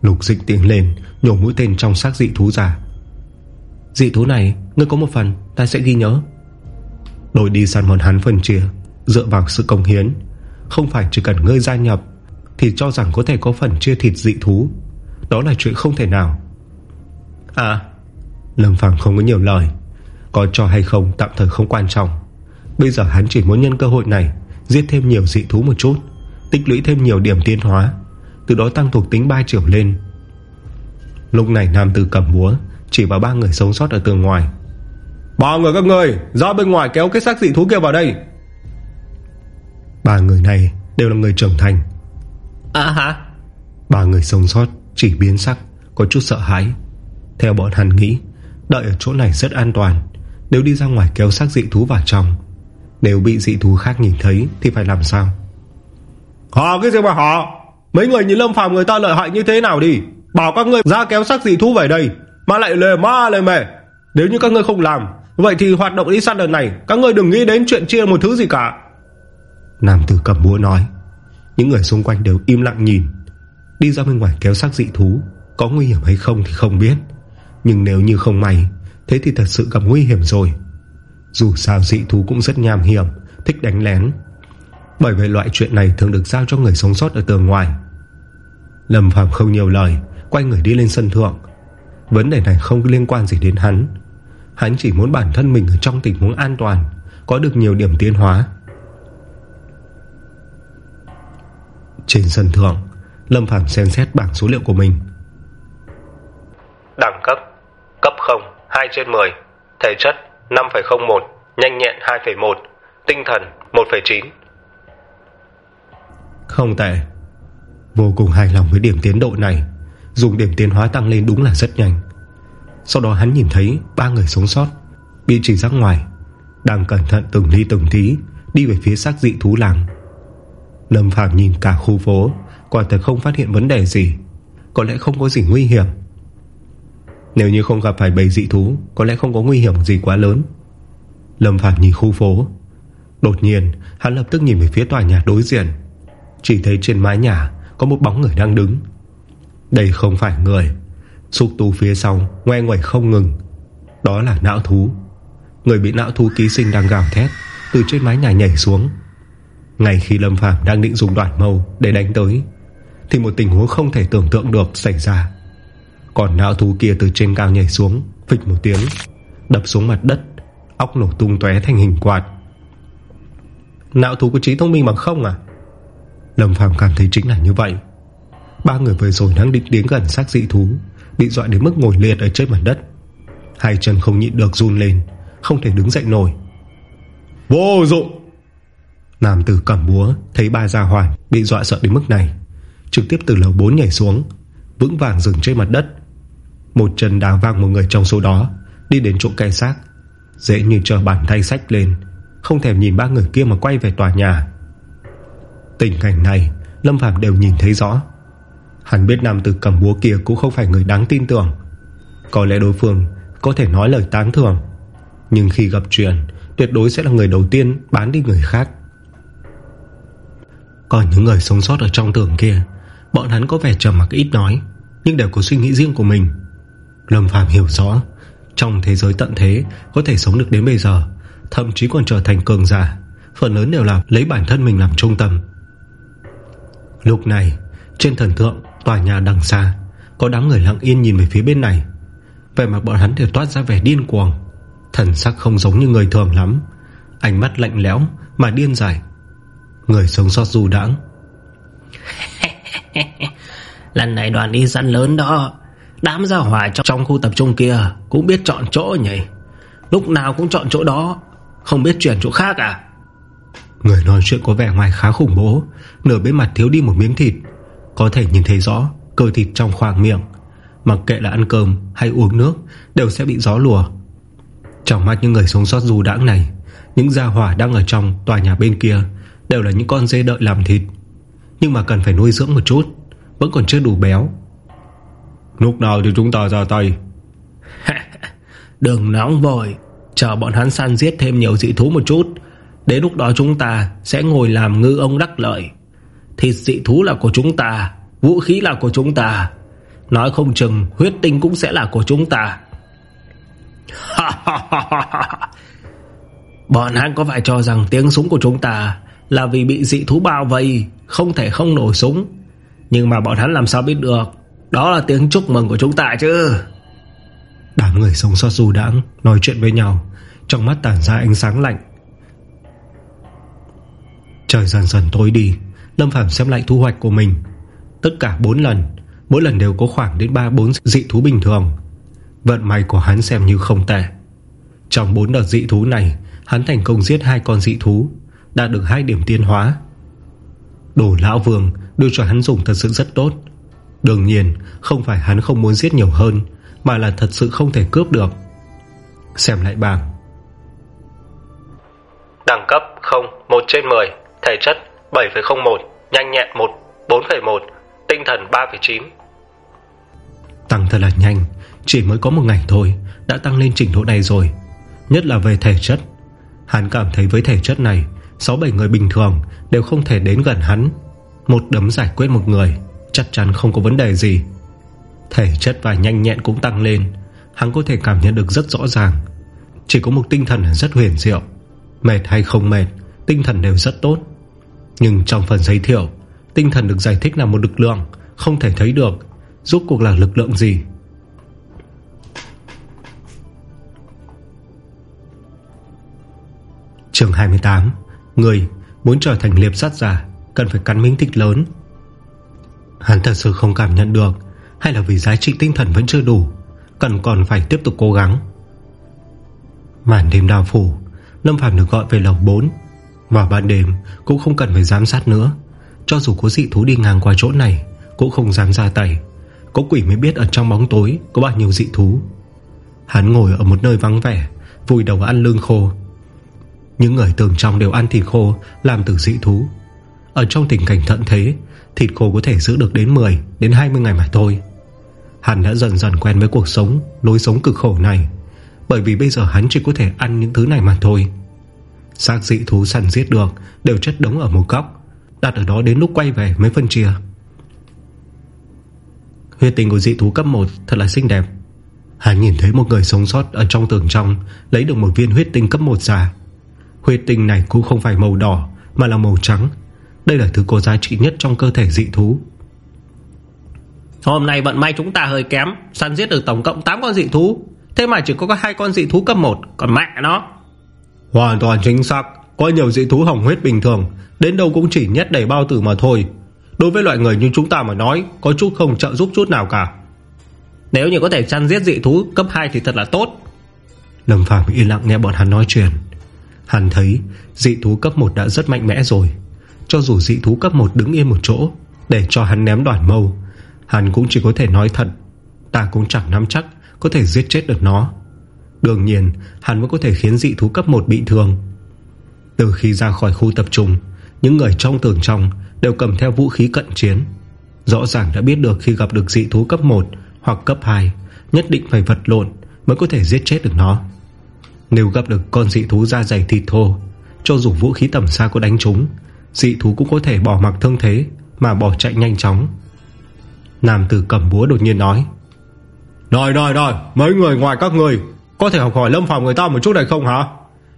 Lục dịch tiến lên Nhổ mũi tên trong xác dị thú ra. Dị thú này Ngươi có một phần ta sẽ ghi nhớ. Đổi đi săn món hắn phần chia Dựa vào sự công hiến. Không phải chỉ cần ngươi gia nhập Thì cho rằng có thể có phần chia thịt dị thú. Đó là chuyện không thể nào. À. Lâm Phàm không có nhiều lời. Có cho hay không tạm thời không quan trọng. Bây giờ hắn chỉ muốn nhân cơ hội này Giết thêm nhiều dị thú một chút Tích lũy thêm nhiều điểm tiến hóa Từ đó tăng thuộc tính 3 triệu lên. Lúc này nam tử cầm búa Chỉ vào ba người sống sót ở tường ngoài Ba người các người Ra bên ngoài kéo cái xác dị thú kia vào đây. Ba người này đều là người trưởng thành. À hả? Ba người sống sót chỉ biến sắc Có chút sợ hãi. Theo bọn hắn nghĩ Đợi ở chỗ này rất an toàn Nếu đi ra ngoài kéo xác dị thú vào trong. Nếu bị dị thú khác nhìn thấy Thì phải làm sao? Họ cái gì mà họ Mấy người nhìn lâm phàm người ta lợi hại như thế nào đi? Bảo các người ra kéo xác dị thú về đây Mà lại lề ma lề mề. Nếu như các ngươi không làm Vậy thì hoạt động đi săn đợt này, Các người đừng nghĩ đến chuyện chia một thứ gì cả. Nam tử cầm búa nói. Những người xung quanh đều im lặng nhìn. Đi ra bên ngoài kéo xác dị thú, Có nguy hiểm hay không thì không biết. Nhưng nếu như không may, Thế thì thật sự gặp nguy hiểm rồi. Dù sao dị thú cũng rất nham hiểm, Thích đánh lén. Bởi vậy loại chuyện này thường được giao cho người sống sót ở tường ngoài. Lâm Phạm không nhiều lời, Quay người đi lên sân thượng. Vấn đề này không liên quan gì đến hắn. Hắn chỉ muốn bản thân mình ở trong tình huống an toàn Có được nhiều điểm tiến hóa. Trên sân thượng Lâm Phàm xem xét bảng số liệu của mình. Đẳng cấp Cấp 0 2 trên 10 Thể chất 5,01 Nhanh nhẹn 2,1 Tinh thần 1,9 Không tệ. Vô cùng hài lòng với điểm tiến độ này. Dùng điểm tiến hóa tăng lên đúng là rất nhanh sau đó hắn nhìn thấy Ba người sống sót, Bị chỉ ra ngoài, Đang cẩn thận từng ly từng tí Đi về phía xác dị thú làng. Lâm Phạm nhìn cả khu phố, Quả thật không phát hiện vấn đề gì, Có lẽ không có gì nguy hiểm. Nếu như không gặp phải bầy dị thú, Có lẽ không có nguy hiểm gì quá lớn. Lâm Phạm nhìn khu phố, Đột nhiên hắn lập tức nhìn về phía tòa nhà đối diện, Chỉ thấy trên mái nhà Có một bóng người đang đứng. Đây không phải người Xúc tu phía sau, ngoe ngoẩy không ngừng. Đó là não thú. Người bị não thú ký sinh đang gào thét, Từ trên mái nhà nhảy xuống. Ngay khi Lâm Phàm đang định dùng đoạn mâu Để đánh tới, Thì một tình huống không thể tưởng tượng được xảy ra. Còn não thú kia từ trên cao nhảy xuống, Phịch một tiếng, Đập xuống mặt đất, Óc nổ tung tóe thành hình quạt. Não thú có trí thông minh bằng không à? Lâm Phàm cảm thấy chính là như vậy. Ba người vừa rồi đang định đến gần xác dị thú. Bị dọa đến mức ngồi liệt ở trên mặt đất. Hai chân không nhịn được run lên Không thể đứng dậy nổi. Vô dụng! Nam tử cầm búa Thấy ba gia hoàn bị dọa sợ đến mức này Trực tiếp từ lầu 4 nhảy xuống Vững vàng dừng trên mặt đất. Một chân đá vang một người trong số đó Đi đến chỗ cây xác Dễ như chờ bàn tay sách lên Không thèm nhìn ba người kia mà quay về tòa nhà. Tình cảnh này Lâm Phạm đều nhìn thấy rõ Hắn biết nam tử cầm búa kia Cũng không phải người đáng tin tưởng. Có lẽ đối phương có thể nói lời tán thưởng. Nhưng khi gặp chuyện, Tuyệt đối sẽ là người đầu tiên bán đi người khác. Còn những người sống sót ở trong tường kia, Bọn hắn có vẻ trầm mặc ít nói, Nhưng đều có suy nghĩ riêng của mình. Lâm Phàm hiểu rõ, Trong thế giới tận thế Có thể sống được đến bây giờ, Thậm chí còn trở thành cường giả, Phần lớn đều là lấy bản thân mình làm trung tâm. Lúc này, Trên thần thượng tòa nhà đằng xa Có đám người lặng yên nhìn về phía bên này. Về mặt bọn hắn đều toát ra vẻ điên cuồng. Thần sắc không giống như người thường lắm. Ánh mắt lạnh lẽo Mà điên dài Người sống sót dù đãng. Lần này đoàn đi săn lớn đó Đám gia hỏa trong, trong khu tập trung kia Cũng biết chọn chỗ nhỉ? Lúc nào cũng chọn chỗ đó Không biết chuyển chỗ khác à? Người nói chuyện có vẻ ngoài khá khủng bố. Nửa bên mặt thiếu đi một miếng thịt Có thể nhìn thấy rõ cơ thịt trong khoang miệng. Mặc kệ là ăn cơm hay uống nước Đều sẽ bị gió lùa. Trong mắt những người sống sót dù đãng này Những gia hỏa đang ở trong tòa nhà bên kia Đều là những con dê đợi làm thịt. Nhưng mà cần phải nuôi dưỡng một chút Vẫn còn chưa đủ béo. Lúc nào thì chúng ta ra tay? Đừng nóng vội Chờ bọn hắn săn giết thêm nhiều dị thú một chút. Đến lúc đó chúng ta Sẽ ngồi làm ngư ông đắc lợi Thịt dị thú là của chúng ta, Vũ khí là của chúng ta. Nói không chừng, huyết tinh cũng sẽ là của chúng ta. Bọn hắn có phải cho rằng tiếng súng của chúng ta Là vì bị dị thú bao vây, Không thể không nổ súng? Nhưng mà bọn hắn làm sao biết được? Đó là tiếng chúc mừng của chúng ta chứ. Đám người sống sót dù đãng Nói chuyện với nhau, Trong mắt tản ra ánh sáng lạnh. Trời dần dần tối đi. Lâm Phàm xem lại thu hoạch của mình. Tất cả 4 lần, Mỗi lần đều có khoảng đến 3-4 dị thú bình thường. Vận may của hắn xem như không tệ. Trong 4 đợt dị thú này, Hắn thành công giết hai con dị thú, Đạt được hai điểm tiên hóa. Đồ lão vương đưa cho hắn dùng thật sự rất tốt. Đương nhiên, Không phải hắn không muốn giết nhiều hơn, Mà là thật sự không thể cướp được. Xem lại bảng. Đẳng cấp 0 1 trên 10 Thể chất 7,01 Nhanh nhẹn 1 4,1 Tinh thần 3,9 Tăng thật là nhanh Chỉ mới có một ngày thôi Đã tăng lên trình độ này rồi Nhất là về thể chất. Hắn cảm thấy với thể chất này 6-7 người bình thường đều không thể đến gần hắn. Một đấm giải quyết một người Chắc chắn không có vấn đề gì. Thể chất và nhanh nhẹn cũng tăng lên Hắn có thể cảm nhận được rất rõ ràng. Chỉ có một tinh thần rất huyền diệu Mệt hay không mệt Tinh thần đều rất tốt. Nhưng trong phần giới thiệu, Tinh thần được giải thích là một lực lượng, Không thể thấy được. Rốt cuộc là lực lượng gì? Chương 28 Người muốn trở thành liệp sát giả, Cần phải cắn miếng thịt lớn. Hắn thật sự không cảm nhận được, Hay là vì giá trị tinh thần vẫn chưa đủ, Cần còn phải tiếp tục cố gắng. Màn đêm đào phủ, Lâm Phàm được gọi về lầu 4 vào ban đêm cũng không cần phải giám sát nữa. Cho dù có dị thú đi ngang qua chỗ này Cũng không dám ra tay. Có quỷ mới biết ở trong bóng tối Có bao nhiêu dị thú. Hắn ngồi ở một nơi vắng vẻ, Vùi đầu ăn lương khô. Những người tường trong đều ăn thịt khô, Làm từ dị thú. Ở trong tình cảnh thận thế, Thịt khô có thể giữ được đến 10 đến 20 ngày mà thôi. Hắn đã dần dần quen với cuộc sống, Lối sống cực khổ này. Bởi vì bây giờ hắn chỉ có thể ăn những thứ này mà thôi. Xác dị thú săn giết được, Đều chất đống ở một góc. Đặt ở đó đến lúc quay về mới phân chia. Huyết tình của dị thú cấp 1 Thật là xinh đẹp. Hắn nhìn thấy một người sống sót ở trong tường trong, Lấy được một viên huyết tinh cấp 1 giả Huyết tinh này cũng không phải màu đỏ, Mà là màu trắng. Đây là thứ có giá trị nhất trong cơ thể dị thú. Hôm nay vận may chúng ta hơi kém, Săn giết được tổng cộng 8 con dị thú. Thế mà chỉ có hai con dị thú cấp 1 Còn mẹ nó. Hoàn toàn chính xác. Có nhiều dị thú hỏng huyết bình thường. Đến đâu cũng chỉ nhét đầy bao tử mà thôi. Đối với loại người như chúng ta mà nói Có chút không trợ giúp chút nào cả. Nếu như có thể săn giết dị thú cấp 2 thì thật là tốt. Lâm Phàm yên lặng nghe bọn hắn nói chuyện. Hắn thấy dị thú cấp 1 đã rất mạnh mẽ rồi. Cho dù dị thú cấp 1 đứng yên một chỗ Để cho hắn ném đoàn mâu Hắn cũng chỉ có thể nói thật. Ta cũng chẳng nắm chắc Có thể giết chết được nó Đương nhiên, hắn vẫn có thể khiến dị thú cấp 1 bị thương. Từ khi ra khỏi khu tập trung, Những người trong tường trong Đều cầm theo vũ khí cận chiến. Rõ ràng đã biết được khi gặp được dị thú cấp 1 Hoặc cấp 2 Nhất định phải vật lộn Mới có thể giết chết được nó. Nếu gặp được con dị thú da dày thịt thô, Cho dù vũ khí tầm xa có đánh chúng, Dị thú cũng có thể bỏ mặc thương thế Mà bỏ chạy nhanh chóng. Nam tử cầm búa đột nhiên nói Rồi rồi rồi Mấy người ngoài các người có thể học hỏi lâm phòng người ta một chút này không hả?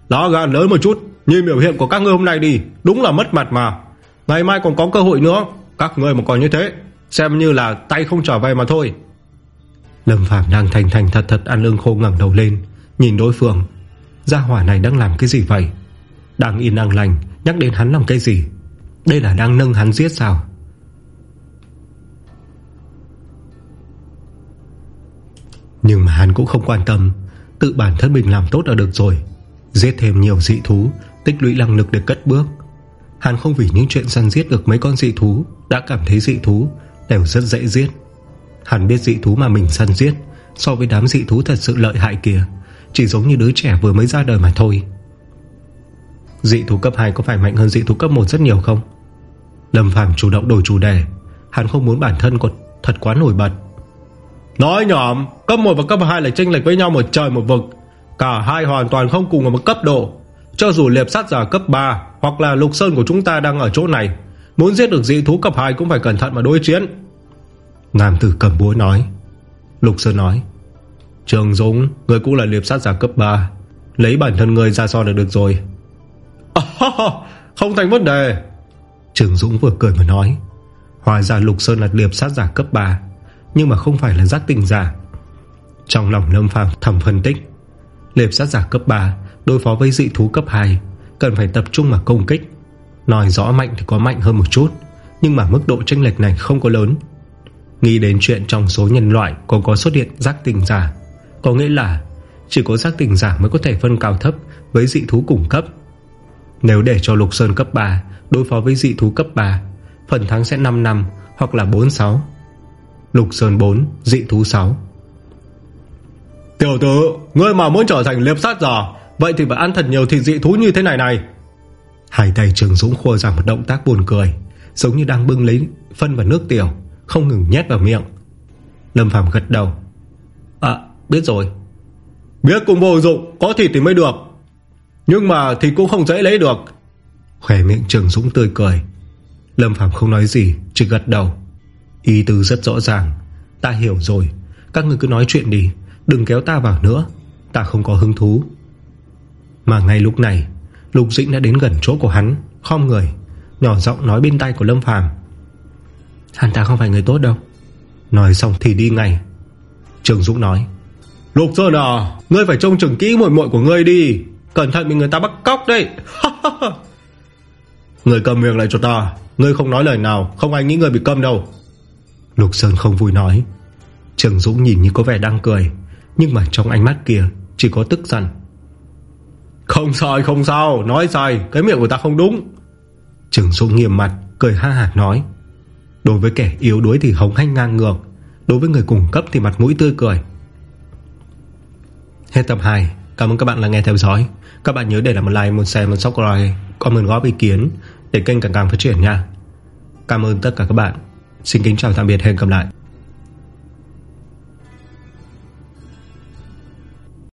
Lá gan lớn một chút Nhìn biểu hiện của các ngươi hôm nay đi, Đúng là mất mặt mà. Ngày mai còn có cơ hội nữa, Các ngươi mà còn như thế, Xem như là tay không trở về mà thôi. Lâm Phạm đang thành thành thật thật ăn lương khô ngẩng đầu lên, Nhìn đối phương. Gia hỏa này đang làm cái gì vậy? Đang yên đang lành, Nhắc đến hắn làm cái gì? Đây là đang nâng hắn giết sao? Nhưng mà hắn cũng không quan tâm. Tự bản thân mình làm tốt là được rồi. Giết thêm nhiều dị thú, Tích lũy năng lực để cất bước. Hắn không vì những chuyện săn giết được mấy con dị thú, Đã cảm thấy dị thú, Đều rất dễ giết. Hắn biết dị thú mà mình săn giết, So với đám dị thú thật sự lợi hại kìa, Chỉ giống như đứa trẻ vừa mới ra đời mà thôi. Dị thú cấp 2 có phải mạnh hơn dị thú cấp 1 rất nhiều không? Lâm Phàm chủ động đổi chủ đề. Hắn không muốn bản thân còn thật quá nổi bật. Nói nhỏm Cấp 1 và cấp 2 là chênh lệch với nhau một trời một vực. Cả hai hoàn toàn không cùng ở một cấp độ. Cho dù liệp sát giả cấp 3 Hoặc là lục sơn của chúng ta đang ở chỗ này Muốn giết được dị thú cấp 2 Cũng phải cẩn thận mà đối chiến. Nam tử cầm búa nói. Lục Sơn nói. Trường Dũng Người cũng là liệp sát giả cấp 3 Lấy bản thân người ra so là được rồi. À, Không thành vấn đề. Trường Dũng vừa cười vừa nói. Hóa ra Lục Sơn là liệp sát giả cấp 3 nhưng mà không phải là giác tình giả. Trong lòng Lâm Phàm thầm phân tích Liệp sát giả cấp 3 Đối phó với dị thú cấp 2 Cần phải tập trung mà công kích. Nói rõ mạnh thì có mạnh hơn một chút, Nhưng mà mức độ chênh lệch này không có lớn. Nghĩ đến chuyện trong số nhân loại Còn có xuất hiện giác tình giả, Có nghĩa là Chỉ có giác tình giả mới có thể phân cao thấp Với dị thú cùng cấp. Nếu để cho Lục Sơn cấp 3 Đối phó với dị thú cấp 3 Phần thắng sẽ 5 năm hoặc là 4-6 Lục Sơn 4 Dị thú 6 Tiểu tử Ngươi mà muốn trở thành liệp sát giả Vậy thì phải ăn thật nhiều thịt dị thú như thế này này. Hai tay Trường Dũng khua ra một động tác buồn cười Giống như đang bưng lấy phân và nước tiểu Không ngừng nhét vào miệng. Lâm Phàm gật đầu. À biết rồi. Biết cũng vô dụng Có thịt thì mới được. Nhưng mà thịt cũng không dễ lấy được. Khỏe miệng Trường Dũng tươi cười. Lâm Phàm không nói gì Chỉ gật đầu Ý tư rất rõ ràng. Ta hiểu rồi. Các người cứ nói chuyện đi. Đừng kéo ta vào nữa. Ta không có hứng thú. Mà ngay lúc này Lục Dĩnh đã đến gần chỗ của hắn Khom người Nhỏ giọng nói bên tay của Lâm Phàm. Hắn ta không phải người tốt đâu. Nói xong thì đi ngay. Trường Dũng nói Lục Sơn à Ngươi phải trông chừng kỹ muội muội của ngươi đi. Cẩn thận bị người ta bắt cóc đấy. Người cầm miệng lại cho ta. Ngươi không nói lời nào Không ai nghĩ người bị câm đâu Lục Sơn không vui nói. Trường Dũng nhìn như có vẻ đang cười Nhưng mà trong ánh mắt kia Chỉ có tức giận. Không sai không sao Nói sai Cái miệng của ta không đúng. Trường Dũng nghiêm mặt Cười ha hả nói. Đối với kẻ yếu đuối thì hống hanh ngang ngược Đối với người cùng cấp thì mặt mũi tươi cười. Hết tập 2 Cảm ơn các bạn đã nghe theo dõi. Các bạn nhớ để lại một like, một share, một subscribe Comment góp ý kiến Để kênh càng càng phát triển nha. Cảm ơn tất cả các bạn Xin kính chào tạm biệt hẹn gặp lại.